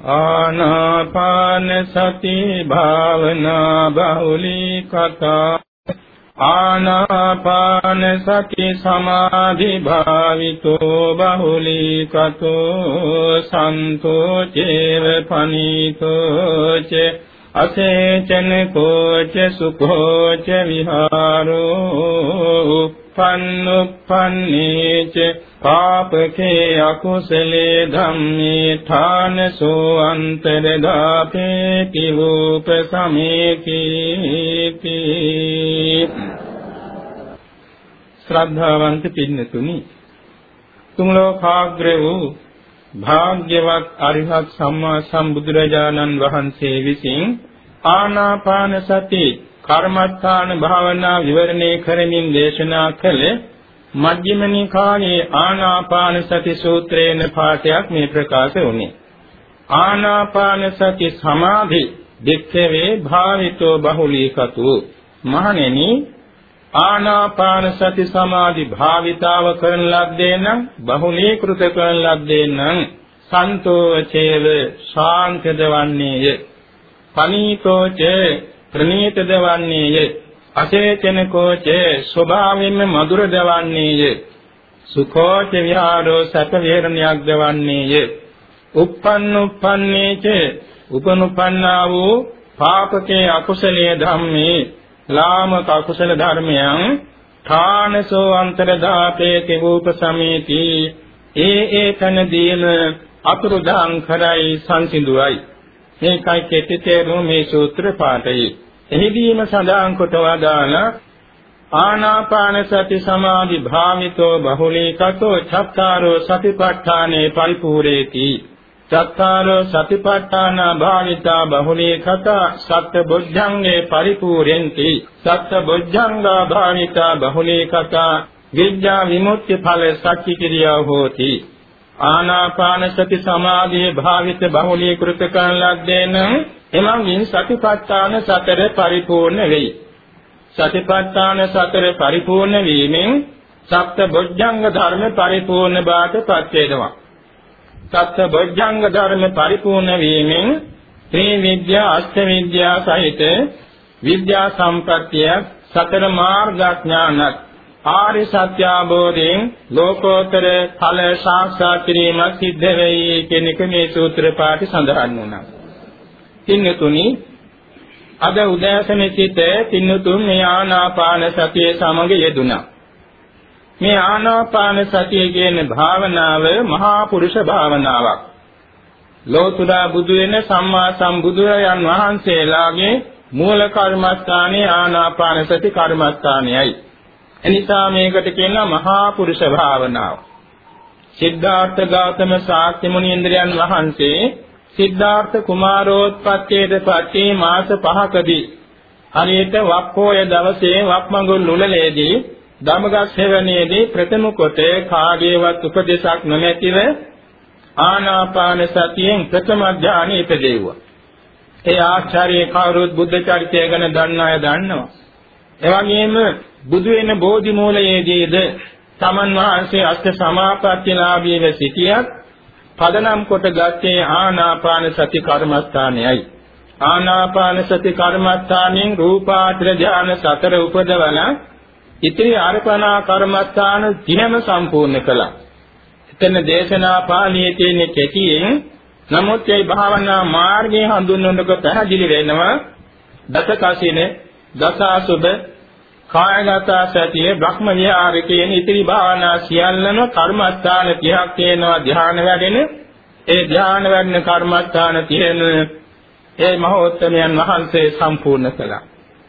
ආනාපාන සති භාවනා බහුලී කතා. ආනාපාන සති සමාධි භාවිතෝ බහුලී කතෝ සන්තෝ චේව පනීතෝ ච අසේචන කෝච සුඛෝච විහාරෝ. පන්නුප්පන්නේච පාපකේ අකුසලේ ධම්මේ ථානසෝ අන්තරදාපේති රූප සමේකීති ශ්‍රද්ධාවන්ත පින්නතුනි තුන් ලෝකාග්‍ර වූ භාග්‍යවත් අරිහත් සම්මා සම්බුදුරජාණන් වහන්සේ විසින් ආනාපාන සති කර්මස්ථාන භාවනා විවරණය කරමින් දේශනා කළ මජ්ක්‍ධිම නිකායේ ආනාපාන සති සූත්‍රයේන පාඨයක් මේ ප්‍රකාශ වුණේ. ආනාපාන සති සමාධි දෙක්ඛවේ භාවිතෝ බහුලීකතු මහණෙනි ආනාපාන සති සමාධි භාවිතාව කරන ලද්දේ නම් බහුලීකృత කරන ලද්දේ නම් සන්තෝචේව ශාන්තද වන්නේය පනීතෝච ප්‍රණීතද වන්නේය අසේචනකෝච ස්වභාවයෙන්ම මధుර දවන්නේය සුඛෝච විහාරෝ සැප විහරණයක් දවන්නේය uppannuppanneච උපනුපන්නා වූ පාපකේ අකුසලයේ ධම්මේ ලාමක අකුසල ධර්මයන් ථානසෝ අන්තරදාපේති රූපසමේති ඒ ඒ තනදීන අතුරුදහන් කරයි සංසිඳුවයි. මේකයි කෙටි තේරුම මේ සූත්‍ර පාඨයේ. එහිදීම සඳහන් කොට වදාළ ආනාපාන සති සමාධි භාමිතෝ බහුලීකතෝ චත්තාරෝ සතිපට්ඨානේ පරිපූර්ණේති. චත්තාරෝ සතිපට්ඨාන භාවිතා බහුලීකත සත්‍ය බොද්ධංගේ පරිපූර්ණෙන්ති. සත්‍ය බොද්ධංගා භාවිතා බහුලීකත විද්‍යා විමුක්ති ඵල සච්චි කිරියා හෝති. ආනාපාන සති සමාධියේ භාවිත බහුලීකృత කරන ලද්දේ නම් එමඟින් සතිපට්ඨාන සතර පරිපූර්ණ වෙයි. සතිපට්ඨාන සතර පරිපූර්ණ වීමෙන් සප්ත බොජ්ජංග ධර්ම පරිපූර්ණ බාටපත් වෙනවා. සප්ත බොජ්ජංග ධර්ම පරිපූර්ණ වීමෙන් ත්‍රි විද්‍යා අෂ්ට විද්‍යා සහිත විද්‍යා සම්ප්‍රත්‍ය සතර මාර්ගඥානත් ආරි සත්‍ය අවබෝධයෙන් ලෝකෝත්තර ඵල සාක්ෂාත් කිරීම සිද්ධ වෙයි කියන එක මේ සූත්‍ර පාඨය සඳහන් වුණා. තින්නතුනි අද උදෑසන සිට තින්නතුන් මේ ආනාපාන සතිය සමග යෙදුණා. මේ ආනාපාන සතිය කියන භාවනාව මහා පුරුෂ භාවනාවක්. ලෝතුරා බුදු වෙන සම්මා සම්බුදුරයන් වහන්සේලාගේ මූල කර්මස්ථානයේ ආනාපාන සති කර්මස්ථානයයි. එනිසා මේකට කියනවා මහා පුරුෂ භාවනාව. සිද්ධාර්ථ ගෞතම ශාක්‍ය මුනිේන්ද්‍රයන් වහන්සේ සිද්ධාර්ථ කුමාරෝත්පත්තියේ පස්සේ මාස 5කදී හරියට වප්පෝය දවසේ වප්මඟුල් නුලලේදී ධම්මගස් සේවනයේදී ප්‍රථම කොට කාගේවත් උපදේශක් නොමැතිව ආනාපාන සතියෙන් ප්‍රථම ඥානෙ ඉපදෙව්වා. ඒ ආචාර්ය කවුරුත් බුද්ධ චරිතය ගැන දන්න අය දන්නවා. එවැගේම බුදු වෙන බෝධි මූලයේදීද තමන් වහන්සේ අෂ්ට සමාපත්තිලාභීව සිටියත් පදනම් කොට ගත්තේ ආනාපාන සති කර්මස්ථානයයි. ආනාපාන සති කර්මස්ථානෙන් රූපාත්‍ර ධාන සතර උපදවන ඉතිරි අර්පණා කර්මස්ථාන දිනම සම්පූර්ණ කළා. එතන දේශනා පාළියේ තියෙන කෙටියෙන් නමුත් මේ භාවනා මාර්ගයේ හඳුන්වනකොට පැහැදිලි වෙනවා දස කසින දස අසුබ කායගත සතිය බ්‍රහ්ම විහාර කියන ඉතිරි භාවනා සියල්ලම කර්මස්ථාන 30ක් තියෙනවා. ධ්‍යාන වැඩෙන ඒ ධ්‍යාන වැඩෙන කර්මස්ථාන තියෙන ඒ මහෝත්තමයන් වහන්සේ සම්පූර්ණ කළා.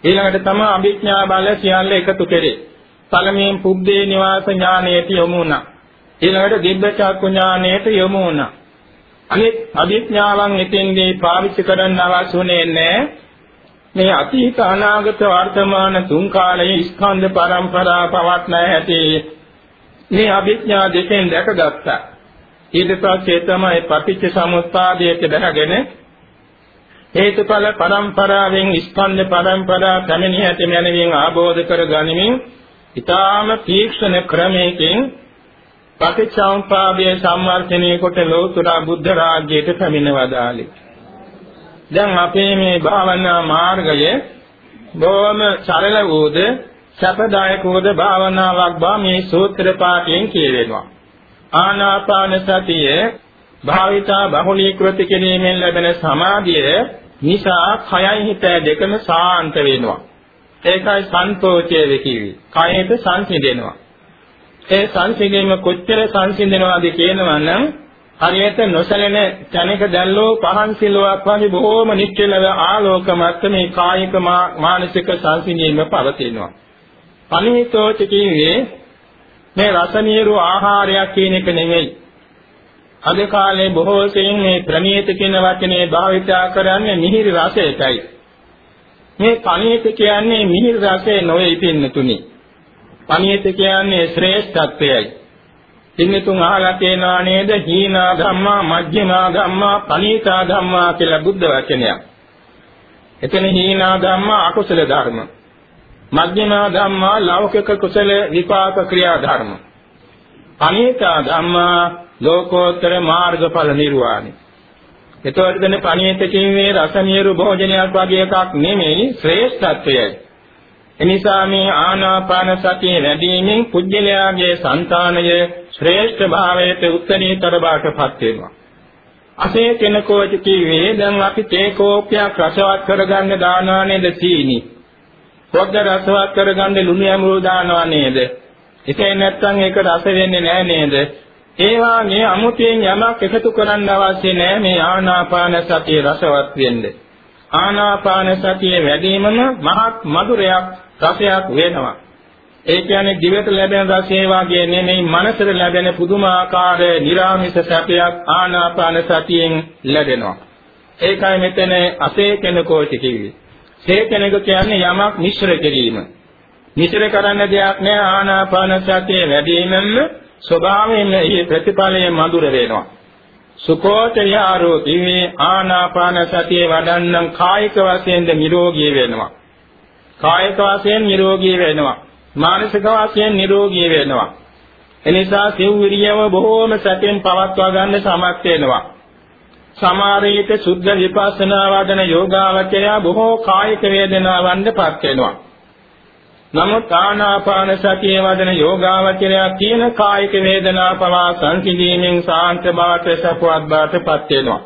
ඊළඟට තමයි අභිඥා බල සියල්ල එකතු කෙරේ. පළමුවෙන් පුබ්බේ නිවාස ඥානයට යොමු වුණා. ඊළඟට දිබ්බ චක්කු ඥානයට යොමු වුණා. අනිත් අභිඥාවන් එතෙන්දී පාවිච්චි කරන්න අවශ්‍යුනේ නැහැ. මේ අතීත අනාගත වර්තමාන තුන් කාලයේ ස්කන්ධ පරම්පරා පවත්න හැටි මේ අභිඥා දෙකෙන් දැකගත්තා. ඊට පස්සේ තමයි පටිච්ච සමුප්පාදයට බහගෙන හේතුඵල පරම්පරාවෙන් ස්කන්ධ පරම්පරා පැමිණි ඇති මැනවින් ආબોධ කර ගනිමින් ඊටාම තීක්ෂණ ක්‍රමයකින් පටිච්චසමුපාදයේ සම්වර්ධනය කොට ලෝතර බුද්ධ රාජ්‍යයට පැමිණවදාලි. දැන් අපේ මේ භාවනා මාර්ගය බොහොම සරල වූද සැපදායක වූද භාවනාවක් බා මේ සූත්‍ර පාඨයෙන් කියවෙනවා. ආනාපාන සතිය භාවිතා බහුලීකృత කිරීමෙන් ලැබෙන සමාධිය නිසා කයයි හිත දෙකම සාන්ත වෙනවා. ඒකයි සන්තෝෂය වෙකිවි. කයෙට සංසිඳෙනවා. ඒ සංසිඳීම කොච්චර සංසිඳනවාද කියනවා නම් හරියට නොසැලෙන තැනක දැල්ලෝ පහන් සිලුවක් වගේ බොහෝම නිශ්චලව ආලෝකමත් මේ කායික මානසික සංසිඳීම පවතිනවා. පණිවිතෝච කියන්නේ මේ රසනීරු ආහාරයක් කියන එක නෙමෙයි. අද කාලේ බොහෝ සෙයින් මේ ප්‍රණීත කියන වචනේ භාවිතා කරන්නේ මිහිරි රසයටයි. මේ පණීත කියන්නේ මිහිරි රසය නොවේ පින්නතුනි. පණීත කියන්නේ ශ්‍රේෂ්ඨත්වයයි. පින්නතුන් අහලා තියෙනවා නේද? හීනා ධම්මා, මජ්ක්‍ධිමා ධම්මා, පණීතා ධම්මා කියලා බුද්ධ වචනයක්. එතන හීනා ධම්මා අකුසල ධර්ම. මජ්ක්‍ධිමා ධම්මා ලෞකික කුසල විපාක ක්‍රියා ධර්ම. පණීතා ධම්මා ලෝකෝත්තර මාර්ගඵල නිර්වාණය. එතකොට දෙන පණීත කිව්වේ රසනියරු භෝජනයක් වගේ එකක් නෙමෙයි ශ්‍රේෂ්ඨත්වයයි. එනිසා මේ ආනාපාන සතිය වැඩිමින් කුජලයාගේ సంతානය ශ්‍රේෂ්ඨ භාවයට උත්තරීතර බාටපත් වෙනවා. අසේ කෙනකෝච කිව්වේ දැන් අපි තේ කෝප්පයක් රසවත් කරගන්න දානවා නේද සීනි. පොඩ්ඩ රසවත් කරගන්න ලුණු ඇඹුල් දානවා නේද? ඒකේ නැත්තම් ඒක රස වෙන්නේ නැහැ නේද? ඒ වාගේ අමුතෙන් යමක් එකතු කරන්න අවශ්‍ය නැහැ මේ ආනාපාන සතිය රසවත් වෙන්නේ. ආනාපාන සතිය වැඩිමම මහත් මధుරයක් රසයක් වෙනවා. ඒ කියන්නේ දිවට ලැබෙන රසය වාගේ නෙමෙයි මනසට ලැබෙන පුදුමාකාර නිර්ාමිෂ සැපයක් ආනාපාන සතියෙන් ලැබෙනවා. ඒකයි මෙතන අසේ කෙනකෝටි කිව්වේ. සේ කෙනෙකු කියන්නේ යමක් මිශ්‍ර කිරීම. මිශ්‍ර කරන්න දෙයක් නෑ ආනාපාන සතිය වැඩිමම ස්වභාවයෙන්ම මේ ප්‍රතිඵලය මధుර වෙනවා. සුකෝච යාරෝ දිවේ ආනාපාන සතිය වඩන්නම් කායික වශයෙන්ද නිරෝගී වෙනවා. කායික වශයෙන් නිරෝගී වෙනවා. මානසික වශයෙන් නිරෝගී වෙනවා. එනිසා සිව්විරියව බොහෝම සැපෙන් පවත්වා ගන්න සමත් වෙනවා. සමාරීත සුද්ධ විපස්සනා වඩන යෝගාවචරය බොහෝ කායික වේදනාවන්ටපත් වෙනවා. නමුත් ආනාපාන සතිය වදන යෝගාවචරය කියන කායික වේදනා පවා සංසිඳීමෙන් සාන්ත බවට සපවත් බවටපත් වෙනවා.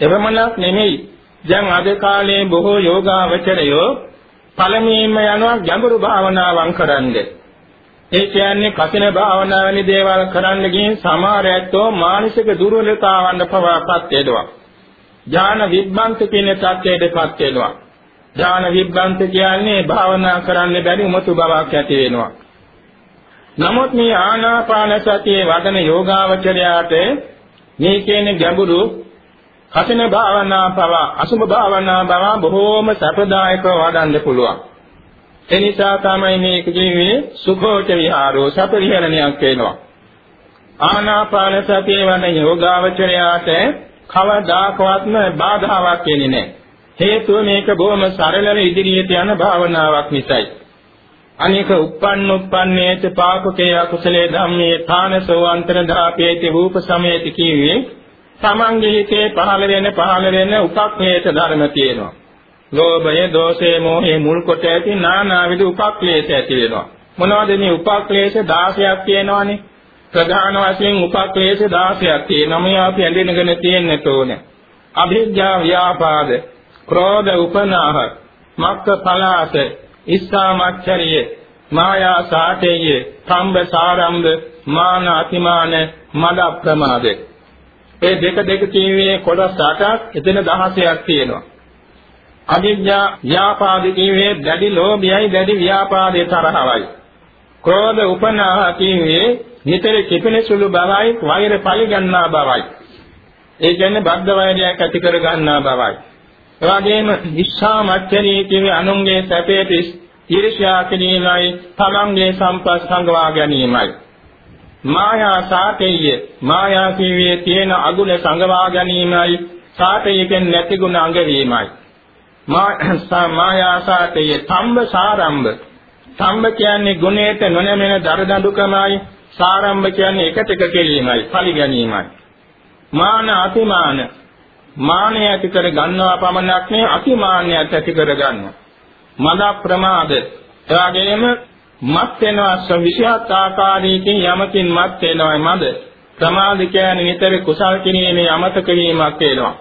එවමනක් නෙමෙයි. දැන් අද කාලේ බොහෝ යෝගාවචරයෝ පළමුවෙන්ම යනවා ගැඹුරු භාවනාවන් කරන්නේ. ඒ කියන්නේ කසින භාවනා වැනි දේවල් කරන්න ගිහින් සමහර ඇත්තෝ මානසික දුර්වලතාවන්න පවාපත් වෙනවා. ඥාන විබ්බන්ත කියන තත්ත්වයටපත් වෙනවා. ඥාන විබ්බන්ත කියන්නේ භාවනා කරන්න බැරි උමතු බවක් ඇති වෙනවා. නමුත් මේ ආනාපාන සතියේ වඩන යෝගාවචරයාට මේ කියන්නේ ගැඹුරු කසින භාවනා පව අසුභ භාවනා බව බොහෝම සැපදායකව වඩන්න පුළුවන්. ඒ නිසා තමයි මේක කියන්නේ සුඛෝච විහාරෝ සප විහරණයක් වෙනවා. ආනාපාන සතියේ වඩන යෝගාවචරයාට කවදාකවත්ම බාධාවක් එන්නේ නැහැ. හේතුව මේක බොහොම සරලව ඉදිරියට යන භාවනාවක් නිසායි. අනේක uppන්න uppන්නේත පාපකේ අකුසලේ ධම්මේ ථානසෝ අන්තරදාපේති රූප සමේති කියවේ තමන්ගේ හිතේ පහළ වෙන පහළ වෙන උපක්ලේශ ධර්ම තියෙනවා. ලෝභය, දෝෂය, මෝහය මුල් කොට ඇති নানা විද උපක්ලේශ ඇති වෙනවා. මොනවද මේ උපක්ලේශ 16ක් තියෙනවානේ. ප්‍රධාන වශයෙන් උපක්ලේශ 16ක් තියෙනවා. මේ අපි ඇඳෙනගෙන තියෙන්නට ඕනේ. අභිජ්ජා ව්‍යාපාද ක්‍රෝධ උපනාහ මක්ක පලාස ඉස්සාමච්චරිය මායා සාඨේය සම්බ සාරම්භ මාන අතිමාන මද ප්‍රමාද ඒ දෙක දෙක කියවේ කොටස් 8ක් එතන 16ක් තියෙනවා අවිද්‍යා ව්‍යාපාද කියවේ දැඩි ලෝභයයි දැඩි ව්‍යාපාදේ තරහවයි ක්‍රෝධ උපනාහ කියවේ නිතර කිපෙන සුළු බවයි වෛර පරිගන්නා බවයි ඒ කියන්නේ බද්ධ වෛරයක් ඇති කර ගන්නා බවයි. එවාගෙම ඉස්සා මච්චරී කියවේ අනුන්ගේ සැපයට ඊර්ෂ්‍යා කිරීමයි තමන්ගේ සම්පත් සංගවා ගැනීමයි. මායා සාතේය මායා කීවේ තියෙන අගුණ සංගවා ගැනීමයි සාතේයකින් නැති ගුණ අඟවීමයි. මායා සාතේය තම්බ සාරම්භ තම්බ කියන්නේ ගුණයට නොනැමෙන දරදඬුකමයි සාරම්භ කියන්නේ එකතක කෙලීමයි පරිගැනීමයි. මාන අතිමාන මානය ඇති කර ගන්නවා පමණක් නෙවෙයි අතිමානයත් ඇති කර ගන්නවා. මද ප්‍රමාද එවාගෙම මත් වෙනවා විශේෂ ආකාරයකින් යමකින් මත් වෙනවායි මද? ප්‍රමාද කියන්නේ නිතර කුසල් කිරීමේ අමතක වීමක් වෙනවා.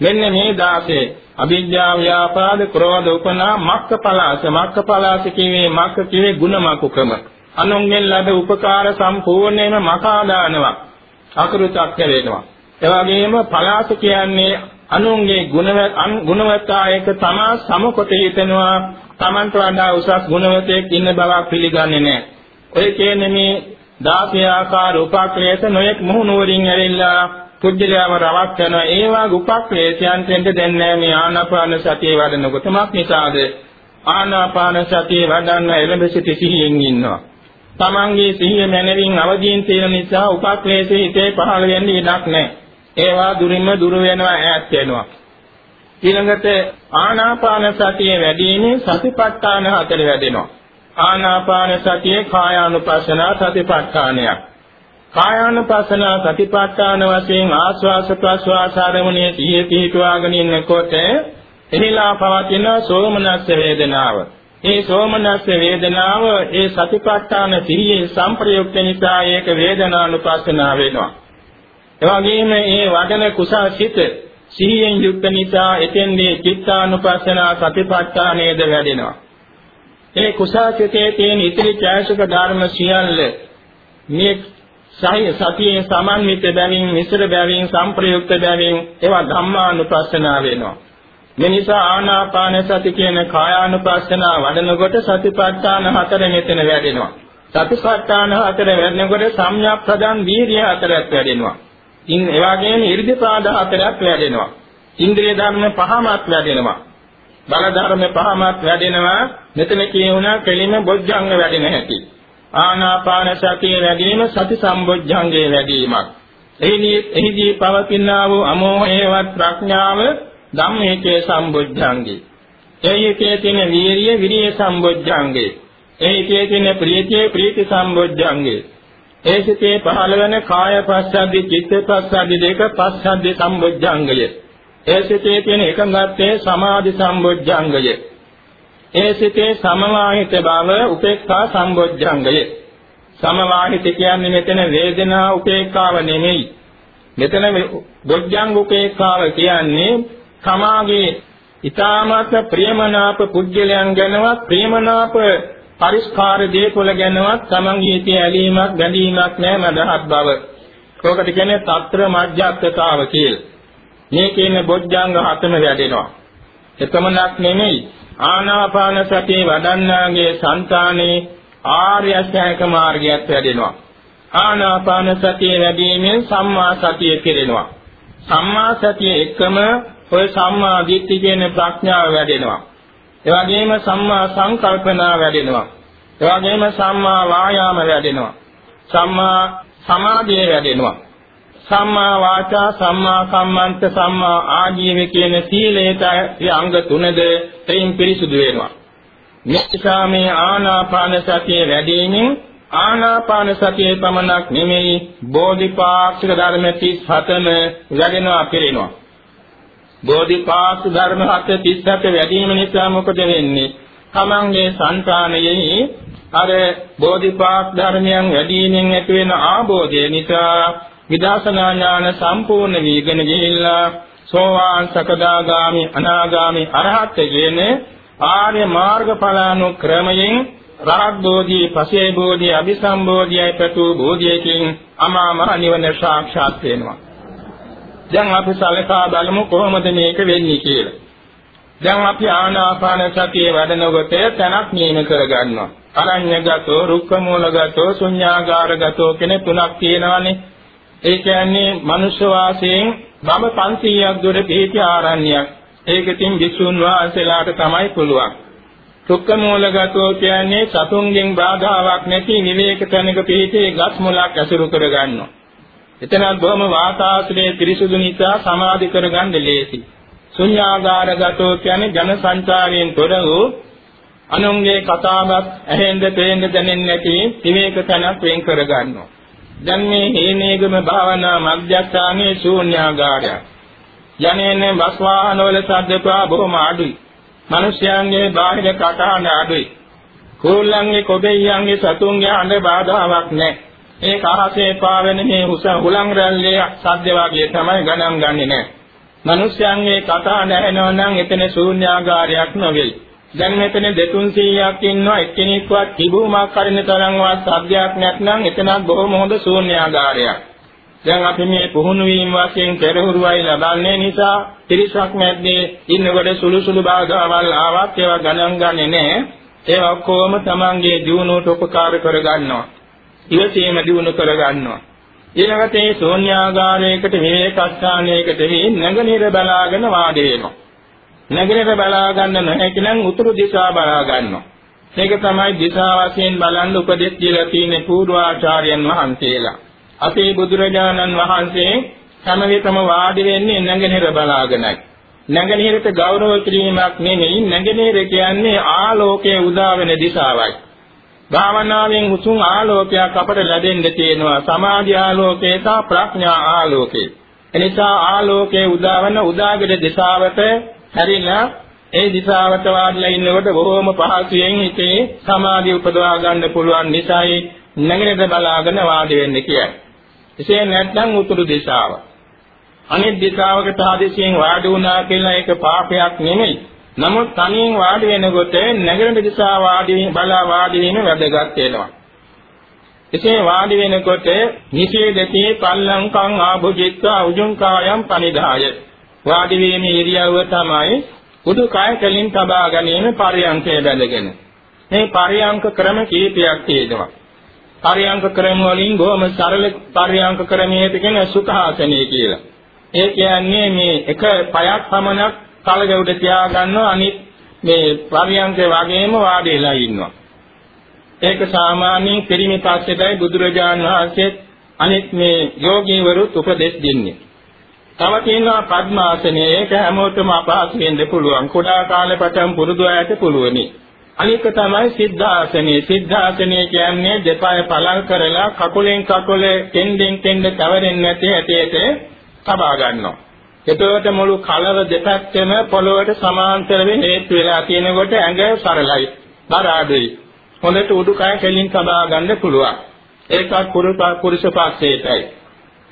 මෙන්න මේ දාසේ අවිද්‍යාව ව්‍යාපාද ක්‍රෝධ උපනා මක්කපලාස මක්කපලාස කියවේ මක්ක කියවේ ගුණමකුකම අනුන්ගෙන් ලද උපකාර සම්පූර්ණයෙන්ම මකා දානවා. අකෘතක් වෙනවා. එවාගෙම පලාස කියන්නේ අනුන්ගේ ගුණවත්තා එක තමා සමකොට හිතනවා Tamanට වඩා උසස් ගුණවතෙක් ඉන්න බවක් පිළිගන්නේ නැහැ. ඔය කියන්නේ මේ 16 ආකාර උපක්ලේශ නොයෙක් මුහුණුවරින් ඇවිල්ලා කුජලයාම රවක් කරන ඒවා උපක්ලේශයන් දෙන්න දෙන්නේ මේ ආනාපාන සතිය වඩනකොට මක් නිසාද ආනාපාන සතිය වඩන්න එළඹ සිටි සිහියෙන් ඉන්නවා. තමන්ගේ සිහිය මනවින් අවදීන් තියෙන නිසා උපක්ලේශේ හිතේ පහළ වෙන්නේ ඉඩක් නැහැ. ඒවා දුරින්ම දුර වෙනවා ඈත් වෙනවා. ඊළඟට ආනාපාන සතිය වැඩිීමේ සතිපට්ඨාන හතර වැඩෙනවා. ආනාපාන සතියේ කායානුපස්සන සතිපට්ඨානයක්. කායානුපස්සන සතිපට්ඨාන වශයෙන් ආස්වාස ප්‍රස්වාස ආරමුණේ සිහිය පිහිටුවාගෙන ඉන්නකොට එහිලා පවතින සෝමනස්ස වේදනාව. ඒ සෝමනස්ස වේදනාව ඒ සතිපට්ඨාන සිහියේ සංප්‍රයුක්ත නිසා ඒක වේදනානුපස්සනාව වෙනවා. එවැගේම මේ වඩන කුසල් සිත සිහියෙන් යුක්ත නිසා එතෙන්දී චිත්තානුපස්සනා සතිපට්ඨානයේද වැඩෙනවා. ඒ කුසල් සිතේ තියෙන ඉතිරි ඡායසක ධර්ම සියල්ල මේ සහය සතියේ සමන්විත බැවින් මිශ්‍ර බැවින් සංප්‍රයුක්ත බැවින් ඒවා ධම්මානුපස්සනා වෙනවා. මේ නිසා ආනාපාන සති කියන කායානුපස්සනා වඩනකොට සතිපට්ඨාන හතර මෙතන වැඩෙනවා. සතිපට්ඨාන හතර වැඩෙනකොට සම්‍යක් ප්‍රදාන් වීර්ය හතරක් වැඩෙනවා. ඉන් එවාගෙම ඉර්ධිපාද හතරක් වැඩෙනවා. ඉන්ද්‍රිය ධර්ම පහමත් වැඩෙනවා. බල ධර්ම පහමත් වැඩෙනවා. මෙතන කියුණා කෙලිම බොජ්ජංග වැඩෙන හැටි. ආනාපාන සතිය වැඩිම සති සම්බොජ්ජංගේ වැඩිමක්. එහිදී එහිදී පවතිනා වූ අමෝහේවත් ප්‍රඥාව ධම්මේකේ සම්බොජ්ජංගේ. එහිකේ තියෙන වීරිය විරිය සම්බොජ්ජංගේ. එහිකේ තියෙන ප්‍රීතිය ප්‍රීති සම්බොජ්ජංගේ. ඒ සිතේ පහළ වෙන කාය පස්සද්ධි චිත්ත පස්සද්ධි දෙක පස්සද්ධි සම්බොජ්ජංගය. ඒ සිතේ තියෙන එකඟත්වයේ සමාධි සම්බොජ්ජංගය. ඒ සිතේ සමවාහිත බව උපේක්ඛා සම්බොජ්ජංගය. සමවාහිත කියන්නේ මෙතන වේදනා උපේක්ඛාව නෙමෙයි. මෙතන බොජ්ජංග උපේක්ඛාව කියන්නේ තමාගේ ඊ타මත් ප්‍රියමනාප පුජ්‍යලයන් ගැනවත් ප්‍රියමනාප පරිස්කාර දේකොල ගැනවත් තමන්ගේ හිතේ ඇලීමක් ගැඳීමක් නැහැ මදහත් බව. කෝකට කියන්නේ తත්‍ර මජ්ජත්තාව කියලා. මේ කියන්නේ බොජ්ජංග හතම වැඩෙනවා. එතමනක් නෙමෙයි ආනාපාන සතිය වඩන්නාගේ సంతානේ ආර්ය අෂ්ටාංග මාර්ගයත් වැඩෙනවා. ආනාපාන සතිය වැඩීමෙන් සම්මා සතිය කෙරෙනවා. සම්මා සතිය එකම ඔය සම්මා දිට්ඨිය කියන ප්‍රඥාව වැඩෙනවා. ඒ වගේම සම්මා සංකල්පනා වැඩෙනවා. ඒ වගේම සම්මා වායාම වැඩෙනවා. සම්මා සමාධිය වැඩෙනවා. සම්මා වාචා සම්මා කම්මන්ත සම්මා ආජීව කියන සීලේත අංග තුනද තෙයින් පිරිසුදු වෙනවා. නිසා මේ ආනාපාන සතිය වැඩිමින් ආනාපාන සතියේ පමණක් නෙමෙයි බෝධිපාක්ෂික ධර්ම 37ම වැඩෙනවා පිළිනවා. බෝධිපාක්ෂ ධර්ම හත 37 වැඩිම නිසා මොකද වෙන්නේ? තමන්ගේ సంతානයේ අර බෝධිපාක්ෂ ධර්මයන් වැඩිමෙන් ඇති වෙන ආબોධය නිසා විදර්ශනා ඥාන සම්පූර්ණ වීගෙන ගිහිල්ලා සෝවාන් සකදාගාමි අනාගාමි අරහත් කියන ආර්ය මාර්ගඵලානුක්‍රමයෙන් රාග්බෝධි පසේබෝධි අபிසම්බෝධියයි පැතු බෝධියකින් අමාමහ නිවන සාක්ෂාත් වෙනවා දැන් අපි සලකා බලමු කොහොමද මේක වෙන්නේ කියලා. දැන් අපි ආනාපාන සතිය වැඩනකොට තැනක් නියම කරගන්නවා. අරඤ්‍යගතෝ, රුක්කමූලගතෝ, ශුඤ්ඤාගාරගතෝ කියන තුනක් තියෙනවානේ. ඒ කියන්නේ මනුෂ්‍ය වාසයෙන් බඹ 500ක් දුර පිහිටි ආරණ්‍යයක්. ඒකකින් විසුණු වහන්සේලාට තමයි පුළුවන්. සුක්ක මූලගතෝ කියන්නේ සතුන්ගෙන් බාධාවක් නැති විවේක තැනක පිහිටි ගස් මුලක් ඇසුරු කරගන්නවා. එතනත් බොහොම වාතාශ්‍රයේ පිරිසුදු නිසා සමාධි කරගන්න ලේසි. ශුන්‍යාගාරගතෝ කියන්නේ ජන සංචාරයෙන් තොර වූ අනුන්ගේ කතාවක් ඇහෙන්ද පේන්න දැනෙන්නේ නැති විවේක තැනක් වෙන් කරගන්නවා. දැන් මේ හේනේගම භාවනා මධ්‍යස්ථානයේ ශූන්‍යාගාරයක්. යන්නේ බස් වාහන වල සද්දපා බොහොම අඩුයි. මිනිස්යන්ගේ බාහිර කටහඬ අඩුයි. කෝල්ලන්ගේ කොබෙයියන්ගේ සතුන්ගේ අඬ බාධාවක් නැහැ. ඒ කහසේ පාවෙන මේ හුස හුලං රැල්ලේ සද්ද වගේ තමයි ගණන් ගන්නේ නැහැ. මිනිස්යන්ගේ කටහඬ ඇහෙනවා නම් එතන ශූන්‍යාගාරයක් නෙවෙයි. දැන් මෙතන 200ක් ඉන්නවා එක්කෙනෙක්වත් තිබුමක් කරින තරම්වත් සද්දයක් නැත්නම් එතනත් බොහොම හොඳ ශූන්‍යාගාරයක්. දැන් අපි මේ පුහුණු වීම වශයෙන් පෙරහුරුවයි ලබන්නේ නිසා ත්‍රිසක් මැද්දේ ඉන්නකොට සුළු සුළු බාධාවල් ආවත් ඒවා ගණන් ගන්නේ නැහැ. ඒවා ඔක්කොම තමන්ගේ දියුණුවට උපකාර කරගන්නවා. ඉවසීම දියුණු කරගන්නවා. ඊළඟට මේ ශූන්‍යාගාරයකට විවේකස්ථානයකට වී නැගණිර බලාගෙන වාඩි වෙනවා. නැගෙනට බලා ගන්න නැහැ නම් උතුරු දිශා බලා ගන්නවා. මේක තමයි දිශා වශයෙන් බලන්න උපදෙස් දීලා තියෙන පූර්වාචාර්යයන් වහන්සේලා. අපේ බුදුරජාණන් වහන්සේ හැම විටම වාඩි වෙන්නේ නැගෙනහිර බලාගෙනයි. නැගෙනහිරට ගෞරව කිරීමක් නෙමෙයි නැගෙනහිර කියන්නේ ආලෝකයේ උදා වෙන දිශාවයි. භාවනාවෙන් උතුම් ආලෝකයක් අපට ලැබෙන්න තියෙනවා සමාධි ආලෝකේ සහ ප්‍රඥා ආලෝකේ. එනිසා ආලෝකයේ උදාවන උදාගට දිශාවට හැරිලා ඒ දිශාවට වාඩිලා ඉන්නකොට බොහොම පහසුවෙන් හිතේ සමාධිය උපදවා ගන්න පුළුවන් නිසායි නැගෙනට බලාගෙන වාඩි වෙන්න කියන්නේ. එසේ නැත්නම් උතුරු දිශාව. අනිත් දිශාවකට ආදේශයෙන් වාඩි වුණා කියලා ඒක පාපයක් නෙමෙයි. නමුත් තනියෙන් වාඩි වෙනකොට නැගෙනට දිශාව වාඩි බලා වාඩි වීම වැදගත් වෙනවා. එසේ වාඩි වෙනකොට නිසේදති පල්ලංකං ආභුජිත්වා උජුං කායම් පනිදාය වාඩි වීමේ ඉරියව්ව තමයි උඩුකය කෙලින් තබා ගැනීම පරියංකය බැඳගෙන. මේ පරියංක ක්‍රම කීපයක් තියෙනවා. පරියංක ක්‍රම වලින් බොහොම සරල පරියංක ක්‍රමයකට කියන සුඛාසනය කියලා. ඒ කියන්නේ මේ එක පයක් පමණක් තලග උඩ තියාගන්නවා අනිත් මේ පරියංකේ වගේම වාඩි වෙලා ඉන්නවා. ඒක සාමාන්‍යයෙන් පිරිමි පස්සෙටයි බුදුරජාන් වහන්සේ අනිත් මේ යෝගීවරුත් උපදෙස් දෙන්නේ. තව තියෙනවා පద్මාසනය. ඒක හැමෝටම අපහසු වෙන්න පුළුවන්. කුඩා කාලේ පටන් පුරුදු අයට පුළුවනි. අනික තමයි සිද්ධාසනය. සිද්ධාසනය කියන්නේ දෙපය පළල් කරලා කකුලෙන් කකුල තෙන්ඩෙන් තෙන්ඩ තවරෙන්නේ නැති හැටියට තබා ගන්නවා. එතකොට මුළු කලව දෙපැත්තෙම පොළොවට සමාන්තරව හේතු වෙලා තියෙනකොට ඇඟ සරලයි. බර අඩුයි. හොඳට උඩුකය කෙලින් තබා ගන්න පුළුවන්. ඒකත් පුරුෂ පක්ෂයටයි.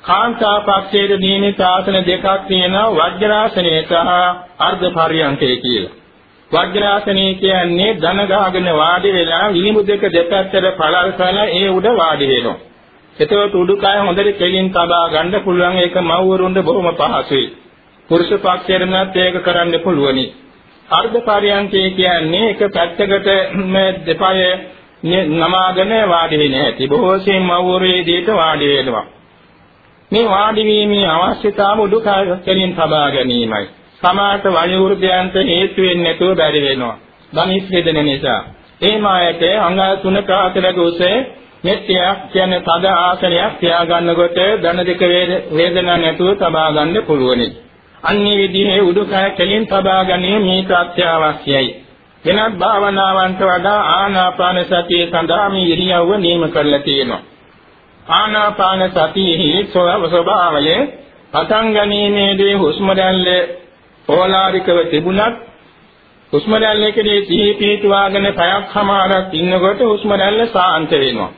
කාන්තා පක්ෂයේ නියමිත ආසන දෙකක් තියෙනවා වජ්‍රාසනය සහ අර්ධ පරියන්කය කියලා. වජ්‍රාසනය කියන්නේ ධන ගහගෙන වාඩි වෙලා විලිමු දෙක දෙපැත්තට පළල් කරලා ඒ උඩ වාඩි වෙනවා. එතකොට උඩුකය හොඳට කෙලින් තබා ගන්න පුළුවන් ඒක මව්වරුන්ට බොහොම පහසුයි. පුරුෂ පක්ෂයෙන්මත් ඒක කරන්න පුළුවනි. අර්ධ පරියන්කය කියන්නේ එක පැත්තකට දෙපය නමාගෙන වාඩි වෙන හැටි. බොහෝ සෙයින් මව්වරු ඒ දෙයට වාඩි වෙනවා. මේ වාඩි වීමේ අවශ්‍යතාව උඩුකයෙන් තබා ගැනීමයි. සමාත වයෝවෘද්ධයන්ට හේතු වෙන්නේ නැතුව බැරි වෙනවා. ධනිස් වේදන නිසා. ඒ මායට අංග තුනක අතරක උසේ මෙත්තියක් කියන්නේ තද ආසනයක් තියාගන්නකොට ධන දෙක වේදනා නැතුව තබා ගන්න පුළුවනි. අන්නේ විදිහේ උඩුකය කෙලින් තබා ගැනීම මේක අත්‍යවශ්‍යයි. වෙනත් භාවනාවන්ට වඩා ආනාපාන සතිය සඳහා මේ ඉරියව්ව නියම කරලා තියෙනවා. ආනාපාන සතියෙහි ස්වභාවය පතන් ගැනීමේදී හුස්ම රැල්ල ඕලාරිකව තිබුණත් හුස්ම රැල්ලකදී සිහි පිටුවාගෙන පැයක් සමාරක් ඉන්නකොට හුස්ම රැල්ල සාන්ත වෙනවා.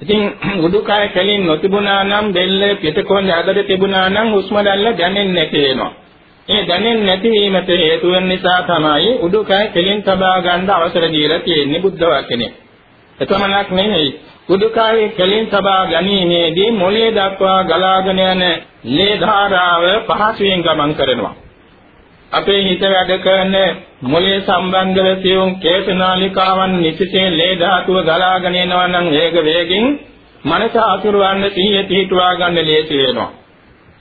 ඉතින් උඩුකය කෙලින් නොතිබුණා නම් බෙල්ල පිටකොන් ඇදට තිබුණා නම් හුස්ම රැල්ල දැනෙන්නේ නැති වෙනවා. ඒ දැනෙන්නේ නැති වීමට හේතු වෙන නිසා තමයි උඩුකය කෙලින් තබා ගන්න අවසර දීලා තියෙන්නේ බුද්ධ වචනේ. එතමනක් නෙමෙයි උඩුකයේ කෙලින් තබා ගැනීමේදී මොළයේ දක්වා ගලාගෙන යන ලේ ධාරාව පහසුවෙන් ගමන් කරනවා. අපේ හිත වැඩ කරන මොළයේ සම්බන්ධව තියුම් කේශනාලිකාවන් නිසිතේ ලේ ධාතුව ගලාගෙන යනවා නම් වේග වේගින් මනස අසුරවන්න සිහිය පිහිටුවා ගන්න ලේසි වෙනවා.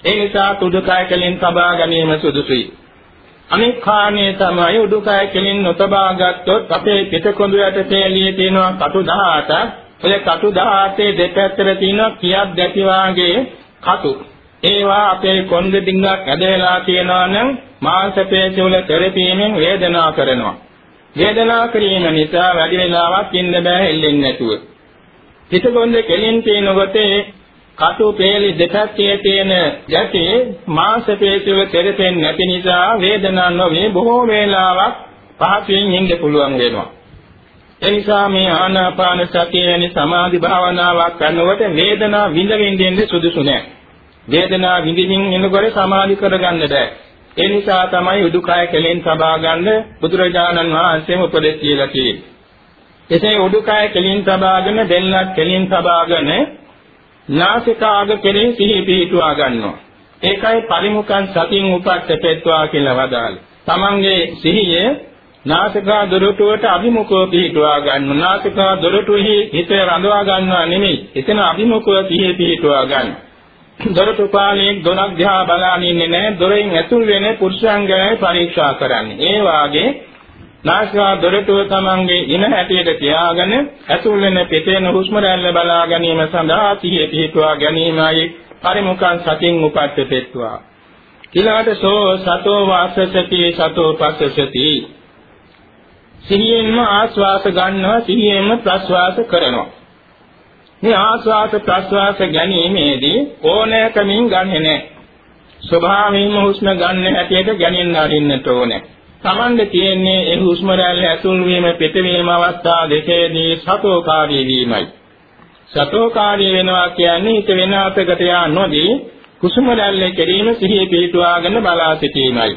ඒ නිසා උඩුකය කෙලින් තබා ගැනීම සුදුසුයි. අනෙක් කාණේ තමයි උඩුකය කෙලින් නොතබා ගත්තොත් අපේ පිටකොඳු යට තේලියේ තියෙනවා කටු 18ක්. ඔය කටු 18 දෙපැත්තට තියෙනවා කියක් දැටි වාගේ කටු. ඒවා අපේ කොන්ද ඩිංගක් ඇදලා තියෙනවා නම් මාංශ පේශි වල තෙරපීමෙන් වේදනාව කරනවා. වේදනාව කිරීම නිසා වැඩි වෙලාවක් ඉන්න බෑ හෙල්ලෙන්නේ නැතුව. පිටකොන්ද කෙලින් තියෙනකොට කටු පේලි දෙපැත්තේ තියෙන යටි මාංශ පේශි වල තෙරපෙන්නේ නැති නිසා වේදනාවක් නොවේ බොහෝ වේලාවක් පහසුවෙන් ඉන්න පුළුවන් වෙනවා. එනිසා මේ ආනාපාන සතිය වැනි සමාධි භාවනාවක් කරනකොට වේදනාව විඳ විඳින්න සුදුසු නෑ. වේදනාව විඳින්මින් ඉන්නකොට සමාධි කරගන්න බෑ. ඒ නිසා තමයි උඩුකය කෙලෙන් සබා ගන්න බුදුරජාණන් වහන්සේම උපදෙස් කියලා තියෙන්නේ. එසේ උඩුකය කෙලින් සබාගෙන දෙල්ලක් කෙලින් සබාගෙන නාසිකාග කෙලින් සිහි පිහිටුවා ගන්නවා. ඒකයි පරිමුඛං සතින් උපට්ඨපෙත්වා කියලා වදාළේ. තමන්ගේ සිහිය නාසිකා දොරටුවට අභිමුඛව පිහිටුවා ගන්න. නාසිකා දොරටුෙහි හිත රඳවා ගන්නවා නෙමෙයි. එතන අභිමුඛව සිහිය පිහිටුවා ගන්න. දොරටු පාලනයේ දොනක් දිහා බලාගෙන ඉන්නේ නැහැ. දොරෙන් ඇතුල් වෙන පුරුෂයන් ගැන පරීක්ෂා කරන්නේ. ඒ වාගේ නාසිකා දොරටුව තමන්ගේ ඉන හැටියට තියාගෙන ඇතුල් වෙන පිටේන හුස්ම රැල්ල බලා ගැනීම සඳහා සිහිය පිහිටුවා ගැනීමයි පරිමුඛං සතින් උපට්ඨපෙත්වා. ඊළඟට සෝ සතෝ වාසසති සතෝ පස්සසති සිහියෙන්ම ආස්වාස ගන්නවා සිහියෙන්ම ප්‍රස්වාස කරනවා මේ ආස්වාස ප්‍රස්වාස ගැනීමේදී ඕනෑකමින් ගන්නෙ නැහැ. ස්වභාවයෙන්ම හුස්ම ගන්න හැටියට ගැනින්න අරින්නට ඕනේ. Tamande තියෙන්නේ ඒ හුස්ම රැල්ල ඇතුල් වීම පිටවීම අවස්ථා දෙකේදී සතෝකාරී වීමයි. සතෝකාරී වෙනවා කියන්නේ හිත වෙන අතකට යා නොදී කුසුම රැල්ලේ කෙරීම සිහිය පිටුවාගෙන බලා සිටීමයි.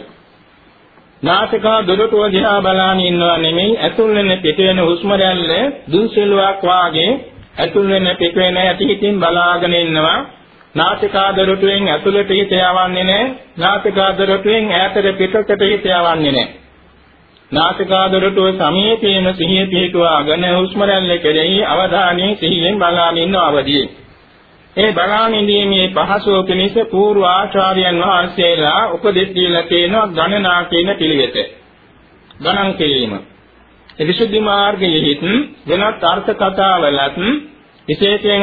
නාසිකා දොරටුව දිහා බලාගෙන ඉන්නව නෙමෙයි ඇතුල් වෙන පිට වෙන හුස්ම රැල්ල දුන්සෙලුවක් වාගේ ඇතුල් වෙන පිට වෙන ඇති හිතින් බලාගෙන ඉන්නවා නාසිකා දොරටුවෙන් ඇතුළට හිත යවන්නේ නැහැ. නාසිකා දොරටුවෙන් ඈතට පිටකට හිත යවන්නේ නැහැ. නාසිකා දොරටුව සමීපයේම සිහිය පිහිටුවාගෙන හුස්ම රැල්ල කෙරෙහි අවධානය සිහියෙන් බලාගෙන ඉන්න අවදියේ ඒ බලාගෙන ඉඳීමේ පහසුව පිණිස පූර්ව ආචාර්යයන් වහන්සේලා උපදෙස් දීලා තියෙනවා ගණනා කියන පිළිවෙත. ගණන් කිරීම. ඒ විසුද්ධි මාර්ගයේත් වෙනත් අර්ථ කතාවලත් විශේෂයෙන්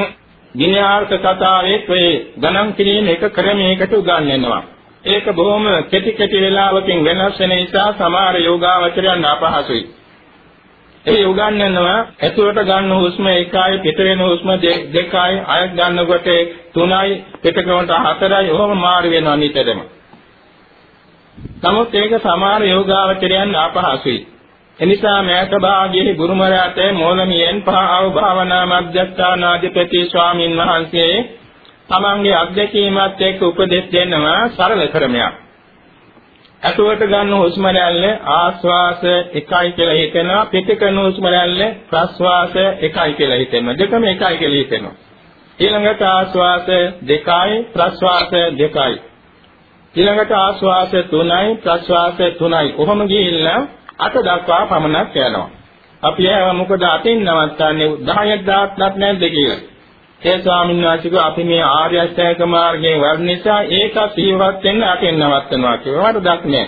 විනයාර්ථ කතාවේ ඔය ගණන් කිරීම එක ක්‍රමයකට උගන්වනවා. ඒක බොහොම කෙටි කෙටි වේලාවකින් වෙනස් වෙන නිසා සමහර යෝගාවචරයන් අපහසුයි. ඒ උගන්වනවා ඇතුළට ගන්න හුස්ම එකයි පිට වෙන හුස්ම දෙකයි අයත් ගන්නකොට තුනයි පිට කරනකොට හතරයි ඔහොම මාරු වෙනවා නිතරම. නමුත් ඒක සමහර යෝගාවචරයන් අපහසුයි. එනිසා මෑත භාගයේ ගුරුමරයාට මෝලමියෙන් පහව භාවනා මධ්‍යස්ථානාධිපති ස්වාමින් වහන්සේ තමන්ගේ අධ්‍යක්ීමත් එක්ක උපදෙස් දෙනවා සරල ක්‍රමයක්. අතුවට ගන්න හුස්ම රැල්ල ආස්වාස එකයි කියලා හිතෙනවා පිටකන හුස්ම රැල්ල ප්‍රස්වාස එකයි කියලා හිතෙනවා දෙකම එකයි කියලා හිතෙනවා. ඊළඟට ආස්වාස දෙකයි ප්‍රස්වාස දෙකයි. ඊළඟට ආස්වාස තුනයි ප්‍රස්වාස තුනයි. කොහොම ගිහිල්ලා අට දක්වා පමණක් යනවා. අපි ඒව මොකද අතින් නවත්තන්නේ 10ක් දාත්ලක් නැද්ද කියලා. ඒ ස්වාමීන් වහන්සේ අපි මේ ආර්ය අෂ්ටාංග මාර්ගයේ වර්ණ නිසා ඒක සිහිවත් වෙන්න අතින් නවත්තනවා කියලා වරදක් නෑ.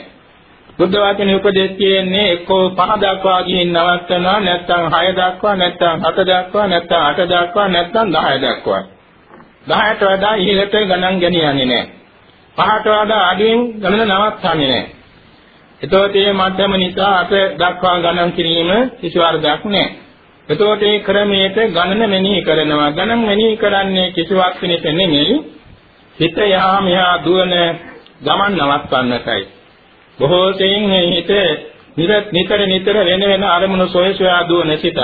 බුද්ධ වචනේ උපදෙස් කියන්නේ එක්කෝ පහ දක්වා ගිහින් නවත්තනවා නැත්නම් 6 දක්වා නැත්නම් 7 දක්වා නැත්නම් 8 දක්වා නැත්නම් 10 දක්වා. 10ට වඩා ඉහළට ගණන් ගෙනියන්නේ නැහැ. පහට වඩා අඩුවෙන් ගණන නවත්තන්නේ නැහැ. එතකොට මේ මධ්‍යම නිසා අත දක්වා ගණන් කිරීම කිසි වරදක් නැහැ. එතකොට මේ ක්‍රමයට ගණන මෙනෙහි කරනවා. ගණන් මෙනෙහි කරන්නේ කිසිවක් පිණිස නෙමෙයි. හිත යා මෙහා දුවන ගමන් නවත්වන්නටයි. බොහෝ සෙයින් මේ හිත නිතර නිතර වෙන වෙන අරමුණු සොය සොයා දුවන සිත.